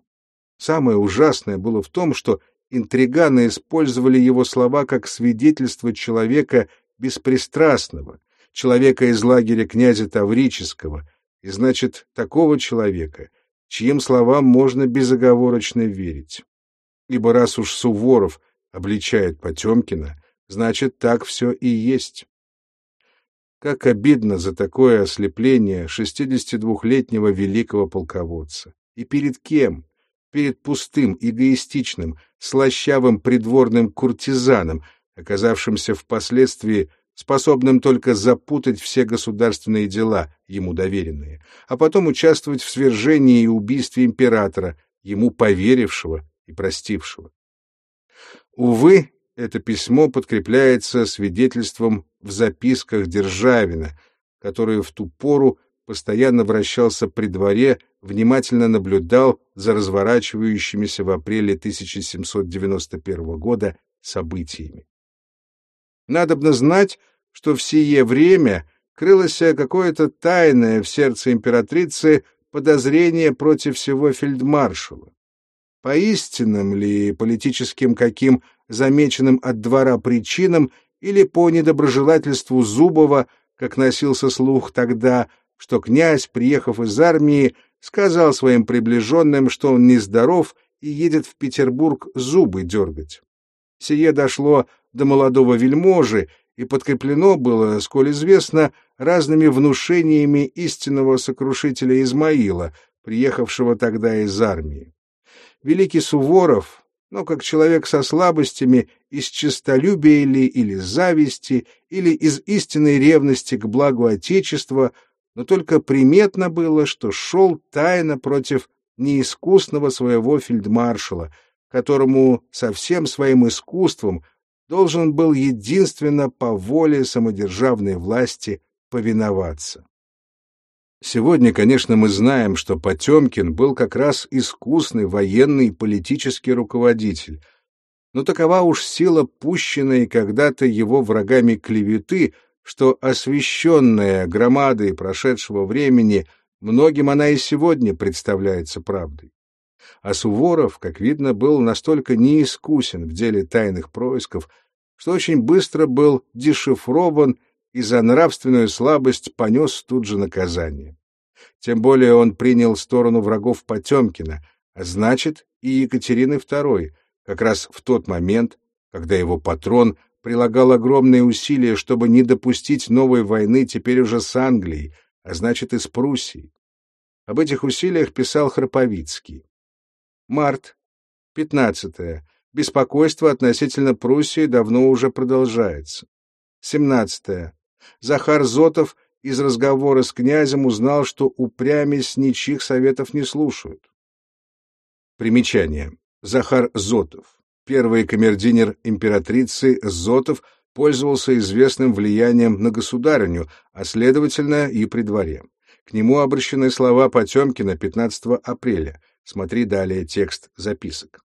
Самое ужасное было в том, что интриганы использовали его слова как свидетельство человека беспристрастного, человека из лагеря князя Таврического, и значит, такого человека, чьим словам можно безоговорочно верить. Ибо раз уж Суворов обличает Потемкина, значит, так все и есть. Как обидно за такое ослепление 62-летнего великого полководца. И перед кем? Перед пустым, эгоистичным, слащавым придворным куртизаном, оказавшимся впоследствии способным только запутать все государственные дела, ему доверенные, а потом участвовать в свержении и убийстве императора, ему поверившего и простившего. Увы, это письмо подкрепляется свидетельством в записках Державина, который в ту пору постоянно вращался при дворе, внимательно наблюдал за разворачивающимися в апреле 1791 года событиями. Надобно знать, что в сие время крылось какое-то тайное в сердце императрицы подозрение против всего фельдмаршала. По истинным ли политическим каким замеченным от двора причинам или по недоброжелательству Зубова, как носился слух тогда, что князь, приехав из армии, сказал своим приближенным, что он нездоров и едет в Петербург зубы дергать. Сие дошло до молодого вельможи и подкреплено было, сколь известно, разными внушениями истинного сокрушителя Измаила, приехавшего тогда из армии. Великий Суворов, но как человек со слабостями, из честолюбия ли или зависти, или из истинной ревности к благу Отечества, но только приметно было, что шел тайно против неискусного своего фельдмаршала, которому со всем своим искусством должен был единственно по воле самодержавной власти повиноваться. Сегодня, конечно, мы знаем, что Потемкин был как раз искусный военный и политический руководитель, но такова уж сила пущенной когда-то его врагами клеветы, что освещенная громадой прошедшего времени многим она и сегодня представляется правдой. А Суворов, как видно, был настолько неискусен в деле тайных происков, что очень быстро был дешифрован и за нравственную слабость понес тут же наказание. Тем более он принял сторону врагов Потемкина, а значит и Екатерины II, как раз в тот момент, когда его патрон прилагал огромные усилия, чтобы не допустить новой войны теперь уже с Англией, а значит и с Пруссией. Об этих усилиях писал Храповицкий. Март. 15. -е. Беспокойство относительно Пруссии давно уже продолжается. 17. -е. Захар Зотов из разговора с князем узнал, что упрямец ничьих советов не слушают. Примечание. Захар Зотов. Первый камердинер императрицы Зотов пользовался известным влиянием на государыню, а следовательно и при дворе. К нему обращены слова Потемкина 15 апреля – Смотри далее текст записок.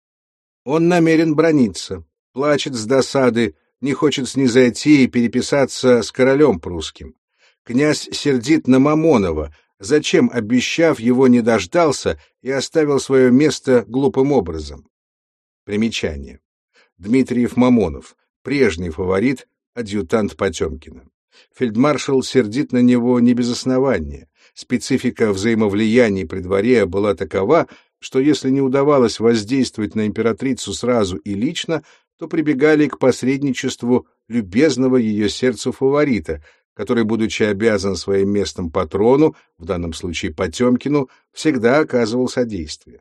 Он намерен брониться, плачет с досады, не хочет снизойти и переписаться с королем прусским. Князь сердит на Мамонова, зачем, обещав, его не дождался и оставил свое место глупым образом. Примечание. Дмитриев Мамонов, прежний фаворит, адъютант Потемкина. Фельдмаршал сердит на него не без основания. Специфика взаимовлияний при дворе была такова, что если не удавалось воздействовать на императрицу сразу и лично, то прибегали к посредничеству любезного ее сердцу фаворита, который, будучи обязан своим местом патрону, в данном случае Потемкину, всегда оказывал содействие.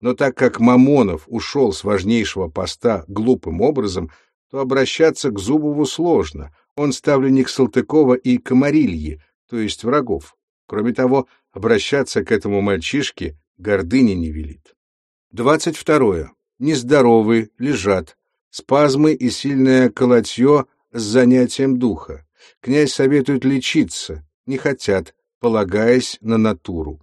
Но так как Мамонов ушел с важнейшего поста глупым образом, то обращаться к Зубову сложно. Он ставленник Салтыкова и Комарильи, то есть врагов. Кроме того, обращаться к этому мальчишке гордыня не велит. Двадцать второе. Нездоровы, лежат. Спазмы и сильное колотье с занятием духа. Князь советует лечиться, не хотят, полагаясь на натуру.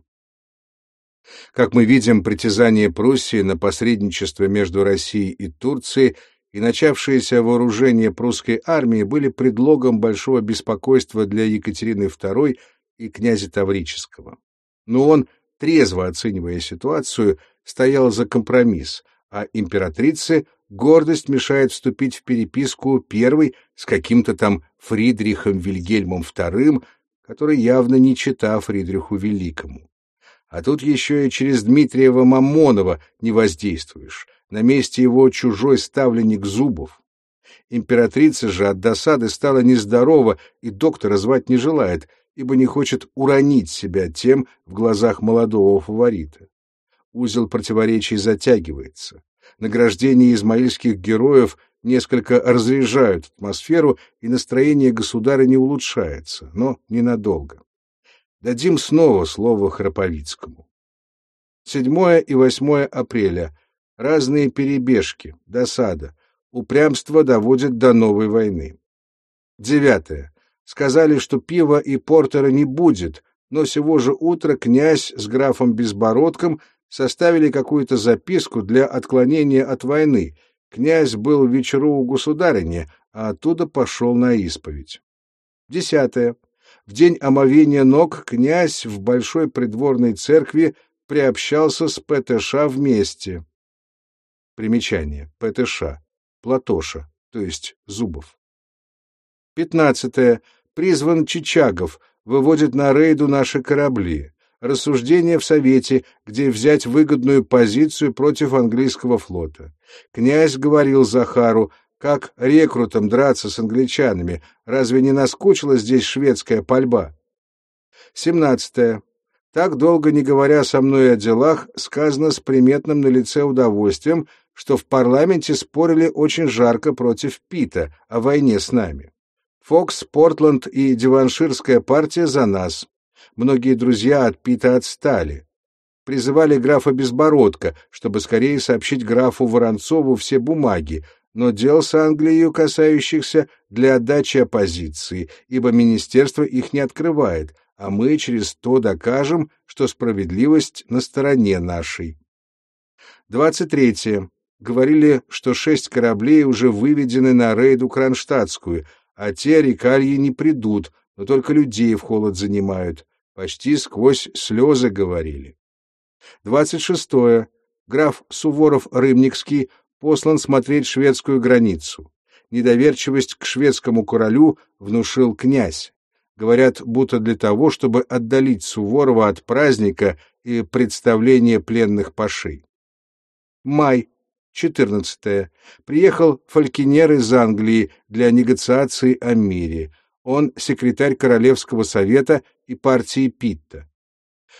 Как мы видим, притязание Пруссии на посредничество между Россией и Турцией и начавшееся вооружение прусской армии были предлогом большого беспокойства для Екатерины II и князя Таврического. Но он, трезво оценивая ситуацию, стоял за компромисс, а императрице гордость мешает вступить в переписку первой с каким-то там Фридрихом Вильгельмом II, который явно не чита Фридриху Великому. А тут еще и через Дмитриева Мамонова не воздействуешь. На месте его чужой ставленник Зубов. Императрица же от досады стала нездорова и доктора звать не желает, ибо не хочет уронить себя тем в глазах молодого фаворита. Узел противоречий затягивается. Награждение измаильских героев несколько разряжают атмосферу, и настроение государя не улучшается, но ненадолго. Дадим снова слово Храповицкому. 7 и 8 апреля. Разные перебежки, досада. Упрямство доводит до новой войны. 9. Сказали, что пива и портера не будет, но сего же утра князь с графом Безбородком составили какую-то записку для отклонения от войны. Князь был вечеру у государыни, а оттуда пошел на исповедь. Десятое. В день омовения ног князь в большой придворной церкви приобщался с ПТШ вместе. Примечание. ПТШ. Платоша, то есть Зубов. Пятнадцатое. Призван Чичагов, выводит на рейду наши корабли. Рассуждение в Совете, где взять выгодную позицию против английского флота. Князь говорил Захару, как рекрутам драться с англичанами? Разве не наскучила здесь шведская пальба? 17. Так долго не говоря со мной о делах, сказано с приметным на лице удовольствием, что в парламенте спорили очень жарко против Пита о войне с нами. Фокс, Портланд и Диванширская партия за нас. Многие друзья от Пита отстали. Призывали графа Безбородка, чтобы скорее сообщить графу Воронцову все бумаги, но дел с Англией, касающихся для отдачи оппозиции, ибо министерство их не открывает, а мы через то докажем, что справедливость на стороне нашей. 23. Говорили, что шесть кораблей уже выведены на рейду Кронштадтскую, а те рекальи не придут, но только людей в холод занимают. Почти сквозь слезы говорили. 26. Граф Суворов-Рымникский послан смотреть шведскую границу. Недоверчивость к шведскому королю внушил князь. Говорят, будто для того, чтобы отдалить Суворова от праздника и представления пленных пашей. Май, 14. -е. Приехал фалькинер из Англии для негациации о мире. Он секретарь Королевского совета и партии Питта.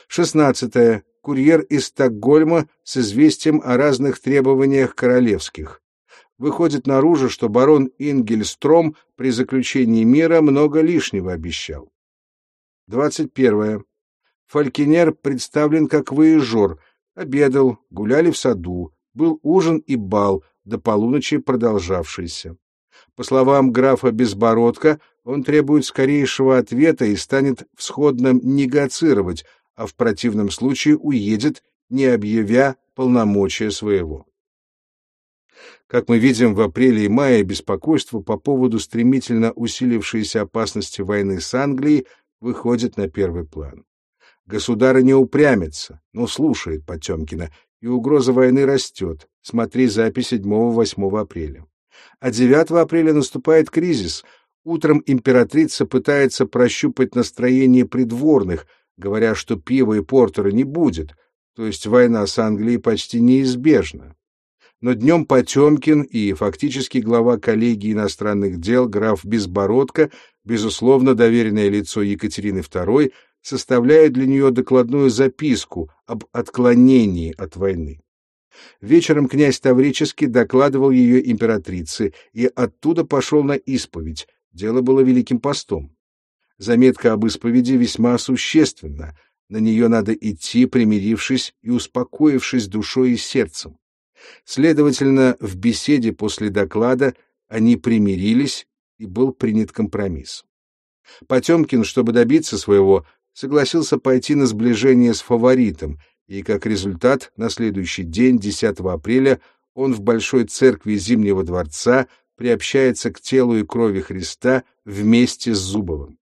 16. -е курьер из Стокгольма с известием о разных требованиях королевских. Выходит наружу, что барон Ингельстром при заключении мира много лишнего обещал. 21. Фалькинер представлен как выезжор, обедал, гуляли в саду, был ужин и бал, до полуночи продолжавшийся. По словам графа Безбородка, он требует скорейшего ответа и станет всходным негацировать, а в противном случае уедет, не объявя полномочия своего. Как мы видим, в апреле и мае беспокойство по поводу стремительно усилившейся опасности войны с Англией выходит на первый план. Государь не упрямится, но слушает Потемкина, и угроза войны растет. Смотри запись 7-8 апреля. А 9 апреля наступает кризис. Утром императрица пытается прощупать настроение придворных, говоря, что пива и портера не будет, то есть война с Англией почти неизбежна. Но днем Потемкин и фактически глава коллегии иностранных дел граф Безбородко, безусловно доверенное лицо Екатерины II, составляют для нее докладную записку об отклонении от войны. Вечером князь Таврический докладывал ее императрице и оттуда пошел на исповедь. Дело было великим постом. Заметка об исповеди весьма существенна. На нее надо идти, примирившись и успокоившись душой и сердцем. Следовательно, в беседе после доклада они примирились, и был принят компромисс. Потемкин, чтобы добиться своего, согласился пойти на сближение с фаворитом, и как результат на следующий день, 10 апреля, он в Большой церкви Зимнего дворца приобщается к телу и крови Христа вместе с Зубовым.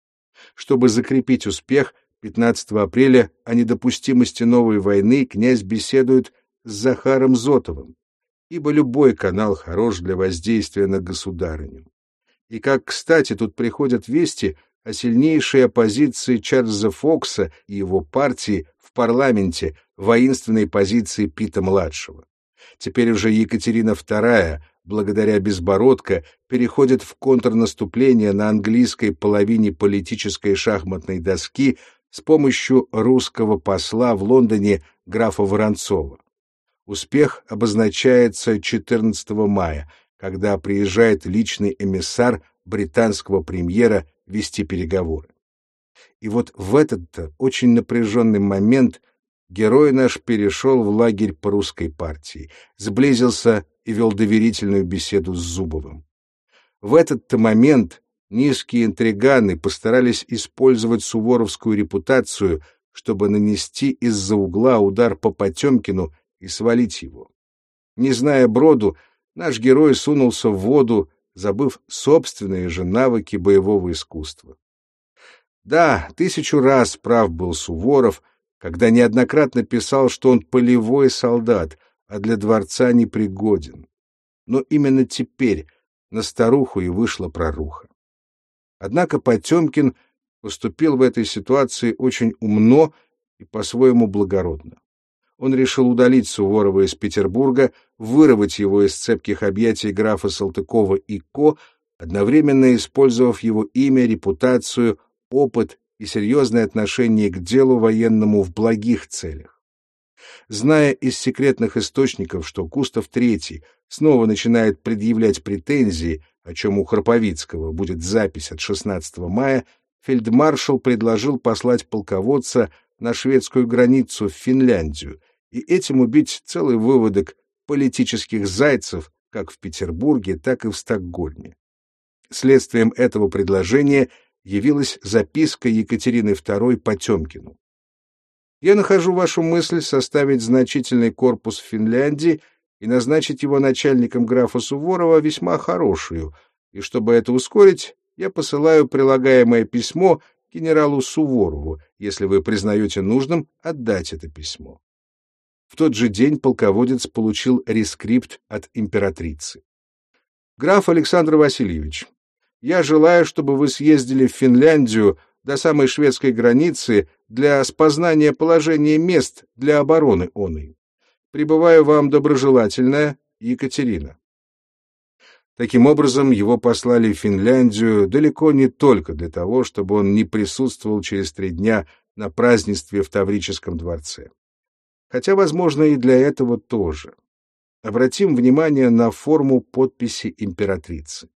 Чтобы закрепить успех, 15 апреля о недопустимости новой войны князь беседует с Захаром Зотовым, ибо любой канал хорош для воздействия на государыню. И как, кстати, тут приходят вести о сильнейшей оппозиции Чарльза Фокса и его партии в парламенте воинственной позиции Пита-младшего. Теперь уже Екатерина II, благодаря Безбородко, переходит в контрнаступление на английской половине политической шахматной доски с помощью русского посла в Лондоне графа Воронцова. Успех обозначается 14 мая, когда приезжает личный эмиссар британского премьера вести переговоры. И вот в этот очень напряженный момент герой наш перешел в лагерь по русской партии, сблизился и вел доверительную беседу с Зубовым. В этот-то момент низкие интриганы постарались использовать суворовскую репутацию, чтобы нанести из-за угла удар по Потемкину и свалить его. Не зная броду, наш герой сунулся в воду, забыв собственные же навыки боевого искусства. Да, тысячу раз прав был Суворов, когда неоднократно писал, что он полевой солдат, а для дворца непригоден. Но именно теперь на старуху и вышла проруха. Однако Потемкин поступил в этой ситуации очень умно и по-своему благородно он решил удалить Суворова из Петербурга, вырвать его из цепких объятий графа Салтыкова и Ко, одновременно использовав его имя, репутацию, опыт и серьезное отношение к делу военному в благих целях. Зная из секретных источников, что Густав III снова начинает предъявлять претензии, о чем у Храповицкого будет запись от 16 мая, фельдмаршал предложил послать полководца на шведскую границу в Финляндию и этим убить целый выводок политических зайцев как в Петербурге, так и в Стокгольме. Следствием этого предложения явилась записка Екатерины II Потемкину. «Я нахожу вашу мысль составить значительный корпус в Финляндии и назначить его начальником графа Суворова весьма хорошую, и чтобы это ускорить, я посылаю прилагаемое письмо генералу Суворову, если вы признаете нужным отдать это письмо. В тот же день полководец получил рескрипт от императрицы. «Граф Александр Васильевич, я желаю, чтобы вы съездили в Финляндию до самой шведской границы для спознания положения мест для обороны оной. Прибываю вам доброжелательная Екатерина». Таким образом, его послали в Финляндию далеко не только для того, чтобы он не присутствовал через три дня на празднестве в Таврическом дворце. Хотя, возможно, и для этого тоже. Обратим внимание на форму подписи императрицы.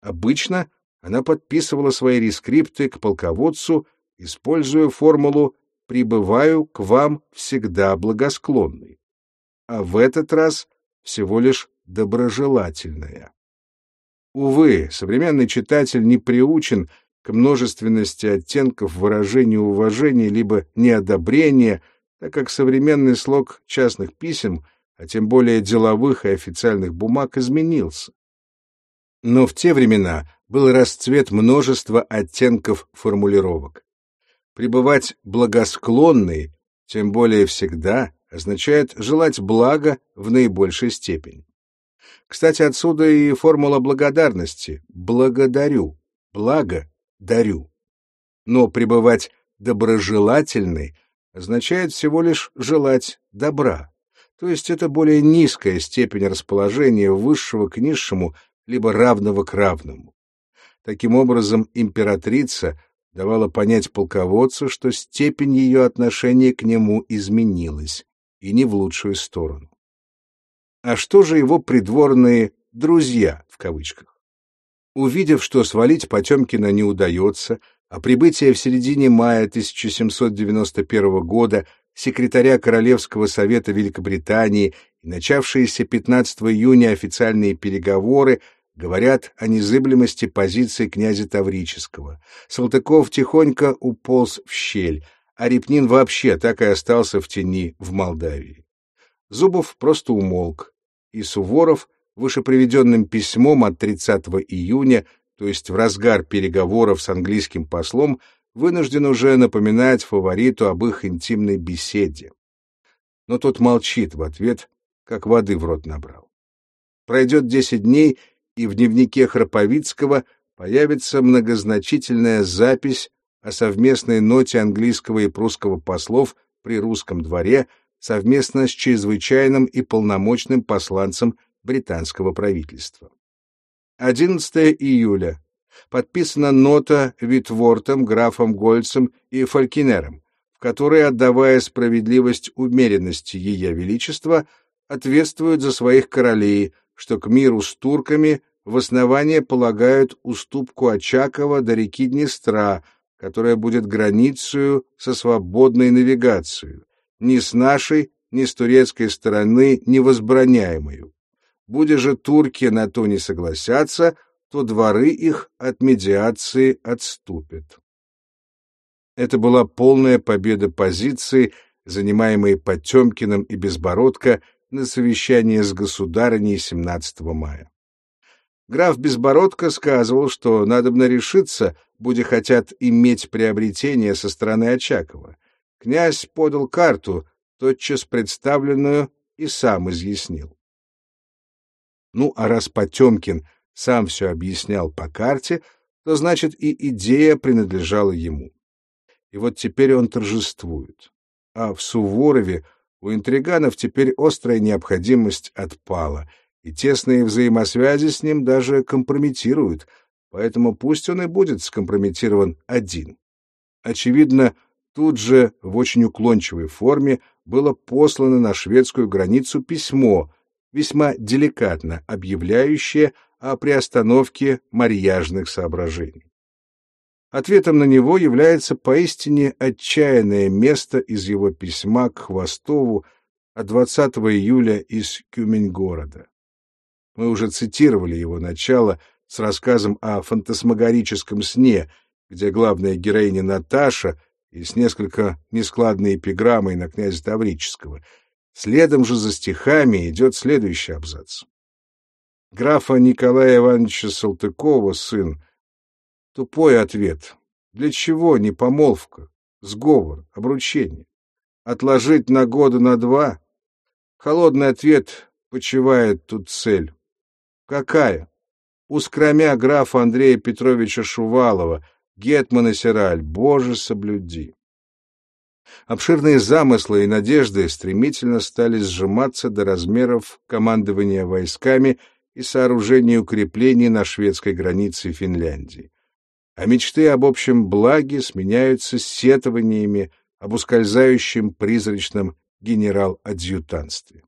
Обычно она подписывала свои рескрипты к полководцу, используя формулу «прибываю к вам всегда благосклонный», а в этот раз всего лишь доброжелательная. Увы, современный читатель не приучен к множественности оттенков выражения уважения либо неодобрения, так как современный слог частных писем, а тем более деловых и официальных бумаг, изменился. Но в те времена был расцвет множества оттенков формулировок. Пребывать благосклонный, тем более всегда, означает желать блага в наибольшей степени. Кстати, отсюда и формула благодарности «благодарю», «благо дарю». Но пребывать доброжелательный означает всего лишь желать добра, то есть это более низкая степень расположения высшего к низшему, либо равного к равному. Таким образом, императрица давала понять полководцу, что степень ее отношения к нему изменилась, и не в лучшую сторону. А что же его придворные «друзья» в кавычках? Увидев, что свалить Потемкина не удается, а прибытие в середине мая 1791 года секретаря Королевского совета Великобритании и начавшиеся 15 июня официальные переговоры говорят о незыблемости позиции князя Таврического. Салтыков тихонько уполз в щель, а Репнин вообще так и остался в тени в Молдавии. Зубов просто умолк, и Суворов вышеприведенным письмом от 30 июня, то есть в разгар переговоров с английским послом, вынужден уже напоминать фавориту об их интимной беседе. Но тот молчит в ответ, как воды в рот набрал. Пройдет десять дней, и в дневнике Храповицкого появится многозначительная запись о совместной ноте английского и прусского послов при русском дворе совместно с чрезвычайным и полномочным посланцем британского правительства. 11 июля подписана нота Витвортом, графом Гольцем и Фалькинером, в которой, отдавая справедливость умеренности Ее Величества, ответствуют за своих королей, что к миру с турками в основание полагают уступку Очакова до реки Днестра, которая будет границей со свободной навигацией, ни с нашей, ни с турецкой стороны невозбраняемую. Буде же турки на то не согласятся, то дворы их от медиации отступят. Это была полная победа позиции, занимаемой Потемкиным и Безбородко на совещании с государыней 17 мая. Граф Безбородко сказывал, что надобно решиться, будя хотят иметь приобретение со стороны Очакова. Князь подал карту, тотчас представленную, и сам изъяснил. Ну, а раз Потемкин сам все объяснял по карте, то значит и идея принадлежала ему. И вот теперь он торжествует. А в Суворове у интриганов теперь острая необходимость отпала, и тесные взаимосвязи с ним даже компрометируют, поэтому пусть он и будет скомпрометирован один. Очевидно, тут же в очень уклончивой форме было послано на шведскую границу письмо, весьма деликатно объявляющее о приостановке марьяжных соображений. Ответом на него является поистине отчаянное место из его письма к Хвостову от 20 июля из Кюмень-города. Мы уже цитировали его начало с рассказом о фантасмагорическом сне, где главная героиня Наташа и с несколько нескладной эпиграммой на князя Таврического. Следом же за стихами идет следующий абзац графа Николая Ивановича Салтыкова сын. Тупой ответ. Для чего не помолвка, сговор, обручение? Отложить на года на два? Холодный ответ почивает тут цель. Какая? Ускромя графа Андрея Петровича Шувалова, Гетмана Сираль, Боже, соблюди. Обширные замыслы и надежды стремительно стали сжиматься до размеров командования войсками и сооружение укреплений на шведской границе Финляндии. А мечты об общем благе сменяются сетованиями об ускользающем призрачном генерал-адъютантстве.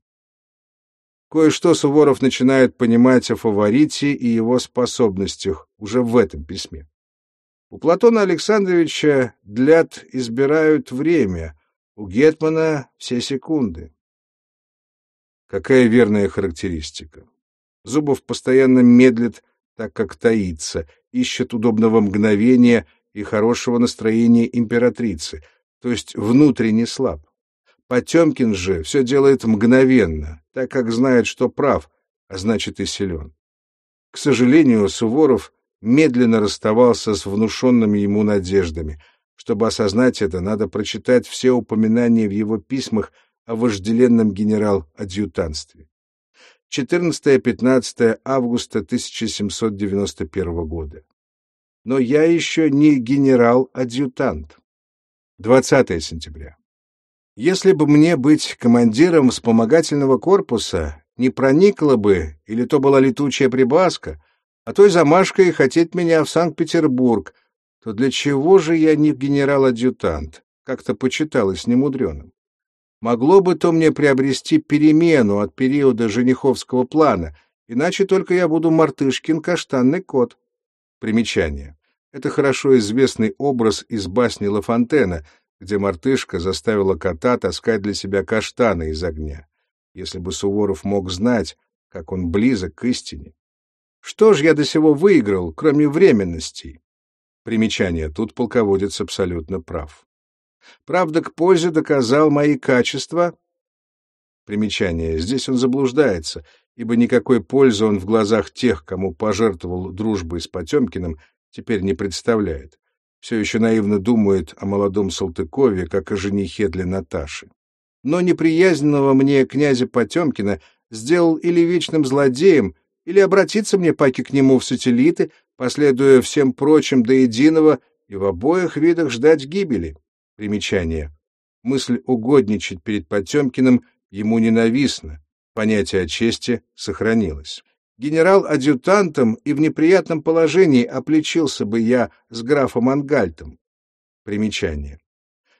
Кое-что Суворов начинает понимать о фаворите и его способностях уже в этом письме. У Платона Александровича длят избирают время, у Гетмана — все секунды. Какая верная характеристика. Зубов постоянно медлит, так как таится, ищет удобного мгновения и хорошего настроения императрицы, то есть внутренне слаб. Потемкин же все делает мгновенно, так как знает, что прав, а значит и силен. К сожалению, Суворов медленно расставался с внушенными ему надеждами. Чтобы осознать это, надо прочитать все упоминания в его письмах о вожделенном генерал-адъютантстве. 14-15 августа 1791 года. Но я еще не генерал-адъютант. 20 сентября. Если бы мне быть командиром вспомогательного корпуса, не проникла бы, или то была летучая прибаска, а той замашкой хотеть меня в Санкт-Петербург, то для чего же я не генерал-адъютант? Как-то почиталось немудреным. Могло бы то мне приобрести перемену от периода жениховского плана, иначе только я буду мартышкин каштанный кот. Примечание. Это хорошо известный образ из басни Ла Фонтена, где мартышка заставила кота таскать для себя каштаны из огня. Если бы Суворов мог знать, как он близок к истине. Что ж я до сего выиграл, кроме временностей? Примечание. Тут полководец абсолютно прав. Правда, к пользе доказал мои качества. Примечание. Здесь он заблуждается, ибо никакой пользы он в глазах тех, кому пожертвовал дружбой с Потемкиным, теперь не представляет. Все еще наивно думает о молодом Салтыкове, как о женихе для Наташи. Но неприязненного мне князя Потемкина сделал или вечным злодеем, или обратиться мне паки к нему в сателлиты, последуя всем прочим до единого и в обоих видах ждать гибели. Примечание. Мысль угодничать перед Потемкиным ему ненавистна, понятие о чести сохранилось. Генерал-адъютантом и в неприятном положении оплечился бы я с графом Ангальтом. Примечание.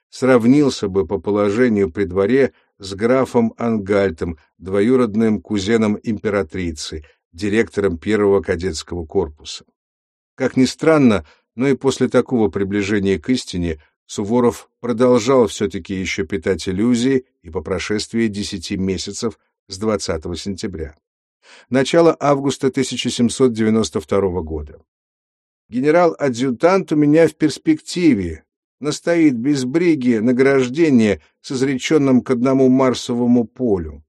Сравнился бы по положению при дворе с графом Ангальтом, двоюродным кузеном императрицы, директором первого кадетского корпуса. Как ни странно, но и после такого приближения к истине Суворов продолжал все-таки еще питать иллюзии и по прошествии десяти месяцев с 20 сентября. Начало августа 1792 года. Генерал-адъютант у меня в перспективе, настоит без бриги награждение с изреченным к одному Марсовому полю.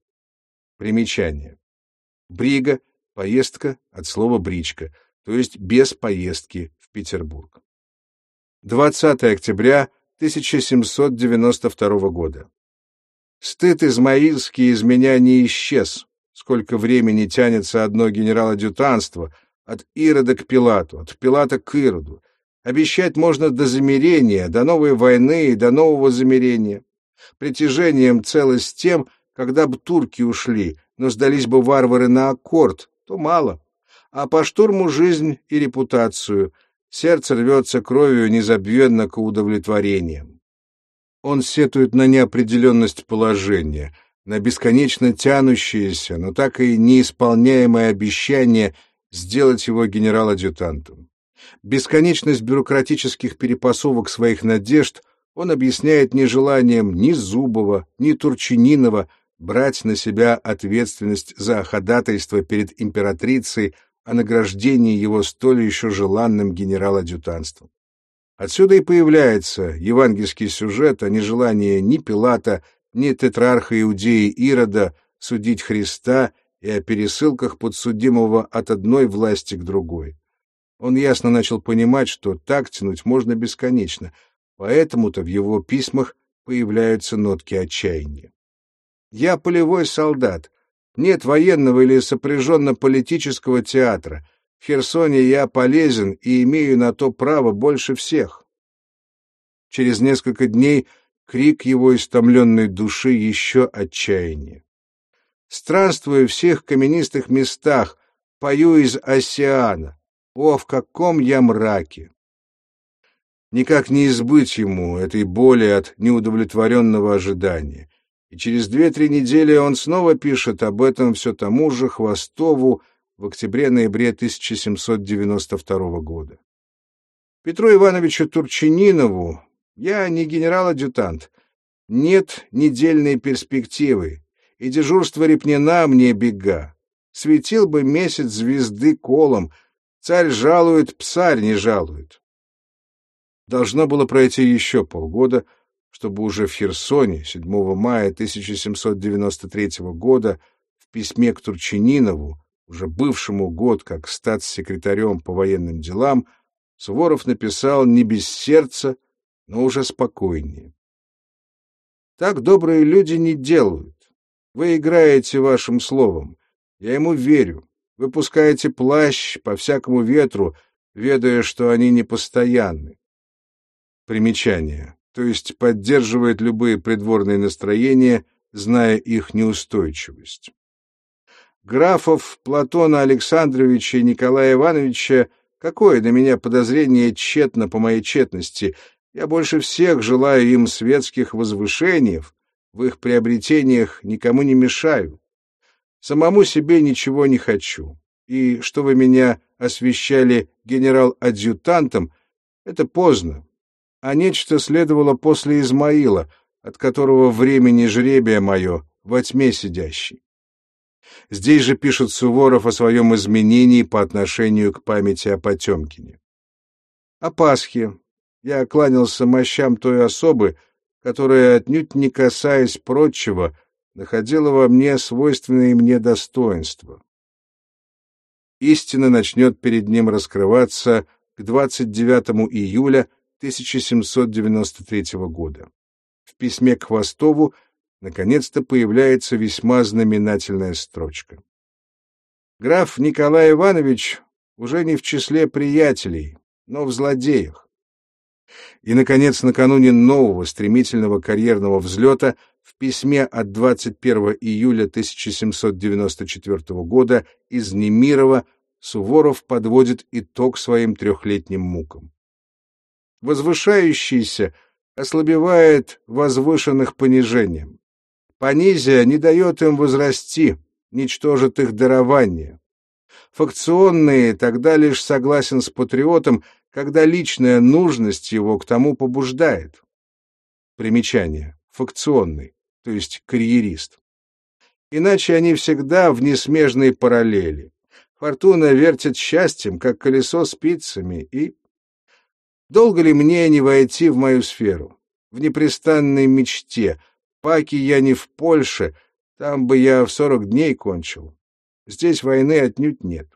Примечание. Брига — поездка от слова бричка, то есть без поездки в Петербург. 20 октября 1792 года. Стыд измаильский из меня не исчез, сколько времени тянется одно генерал-адъютанство от Ирода к Пилату, от Пилата к Ироду. Обещать можно до замирения, до новой войны и до нового замирения. Притяжением целость тем, когда бы турки ушли, но сдались бы варвары на аккорд, то мало. А по штурму жизнь и репутацию, Сердце рвется кровью незабвенно к удовлетворениям. Он сетует на неопределенность положения, на бесконечно тянущееся, но так и неисполняемое обещание сделать его генерал-адъютантом. Бесконечность бюрократических перепасовок своих надежд он объясняет нежеланием ни Зубова, ни Турчининова брать на себя ответственность за ходатайство перед императрицей о награждении его столь еще желанным генерал-адъютантством. Отсюда и появляется евангельский сюжет о нежелании ни Пилата, ни тетрарха Иудеи Ирода судить Христа и о пересылках подсудимого от одной власти к другой. Он ясно начал понимать, что так тянуть можно бесконечно, поэтому-то в его письмах появляются нотки отчаяния. «Я полевой солдат, нет военного или сопряженно-политического театра. В Херсоне я полезен и имею на то право больше всех. Через несколько дней крик его истомленной души еще отчаяние. Странствуя в всех каменистых местах, пою из Осиана. О, в каком я мраке! Никак не избыть ему этой боли от неудовлетворенного ожидания и через две-три недели он снова пишет об этом все тому же Хвостову в октябре-ноябре 1792 года. Петру Ивановичу Турчининову я не генерал-адъютант, нет недельной перспективы, и дежурство Репнина мне бега. Светил бы месяц звезды колом, царь жалует, псарь не жалует. Должно было пройти еще полгода — чтобы уже в Херсоне 7 мая 1793 года в письме к Турчининову, уже бывшему год как статс-секретарем по военным делам, Суворов написал не без сердца, но уже спокойнее. Так добрые люди не делают. Вы играете вашим словом. Я ему верю. Вы пускаете плащ по всякому ветру, ведая, что они непостоянны. Примечание то есть поддерживает любые придворные настроения, зная их неустойчивость. Графов Платона Александровича и Николая Ивановича какое на меня подозрение тщетно по моей тщетности. Я больше всех желаю им светских возвышений, в их приобретениях никому не мешаю. Самому себе ничего не хочу. И что вы меня освещали генерал-адъютантом, это поздно. А нечто следовало после Измаила, от которого времени жребия мое во тьме сидящий. Здесь же пишет Суворов о своем изменении по отношению к памяти о Потемкине. О Пасхе я кланялся мощам той особы, которая, отнюдь не касаясь прочего, находила во мне свойственные мне достоинства. Истина начнет перед ним раскрываться к 29 июля 1793 года. В письме к Хвостову наконец-то появляется весьма знаменательная строчка. Граф Николай Иванович уже не в числе приятелей, но в злодеях. И, наконец, накануне нового стремительного карьерного взлета в письме от 21 июля 1794 года из Немирова Суворов подводит итог своим трехлетним мукам. Возвышающийся ослабевает возвышенных понижением. Понизия не дает им возрасти, ничтожит их дарование. Факционные тогда лишь согласен с патриотом, когда личная нужность его к тому побуждает. Примечание. Факционный, то есть карьерист. Иначе они всегда в несмежной параллели. Фортуна вертит счастьем, как колесо спицами, и... Долго ли мне не войти в мою сферу? В непрестанной мечте — Паки я не в Польше, там бы я в сорок дней кончил. Здесь войны отнюдь нет.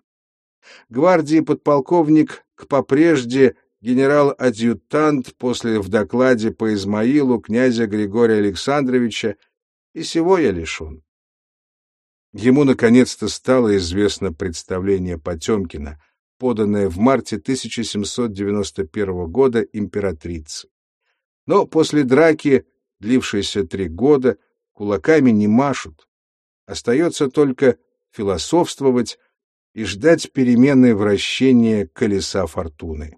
Гвардии подполковник к попрежде генерал-адъютант после в докладе по Измаилу князя Григория Александровича, и сего я лишен. Ему наконец-то стало известно представление Потемкина, поданное в марте 1791 года императрице. Но после драки длившейся три года, кулаками не машут. Остается только философствовать и ждать перемены вращения колеса фортуны.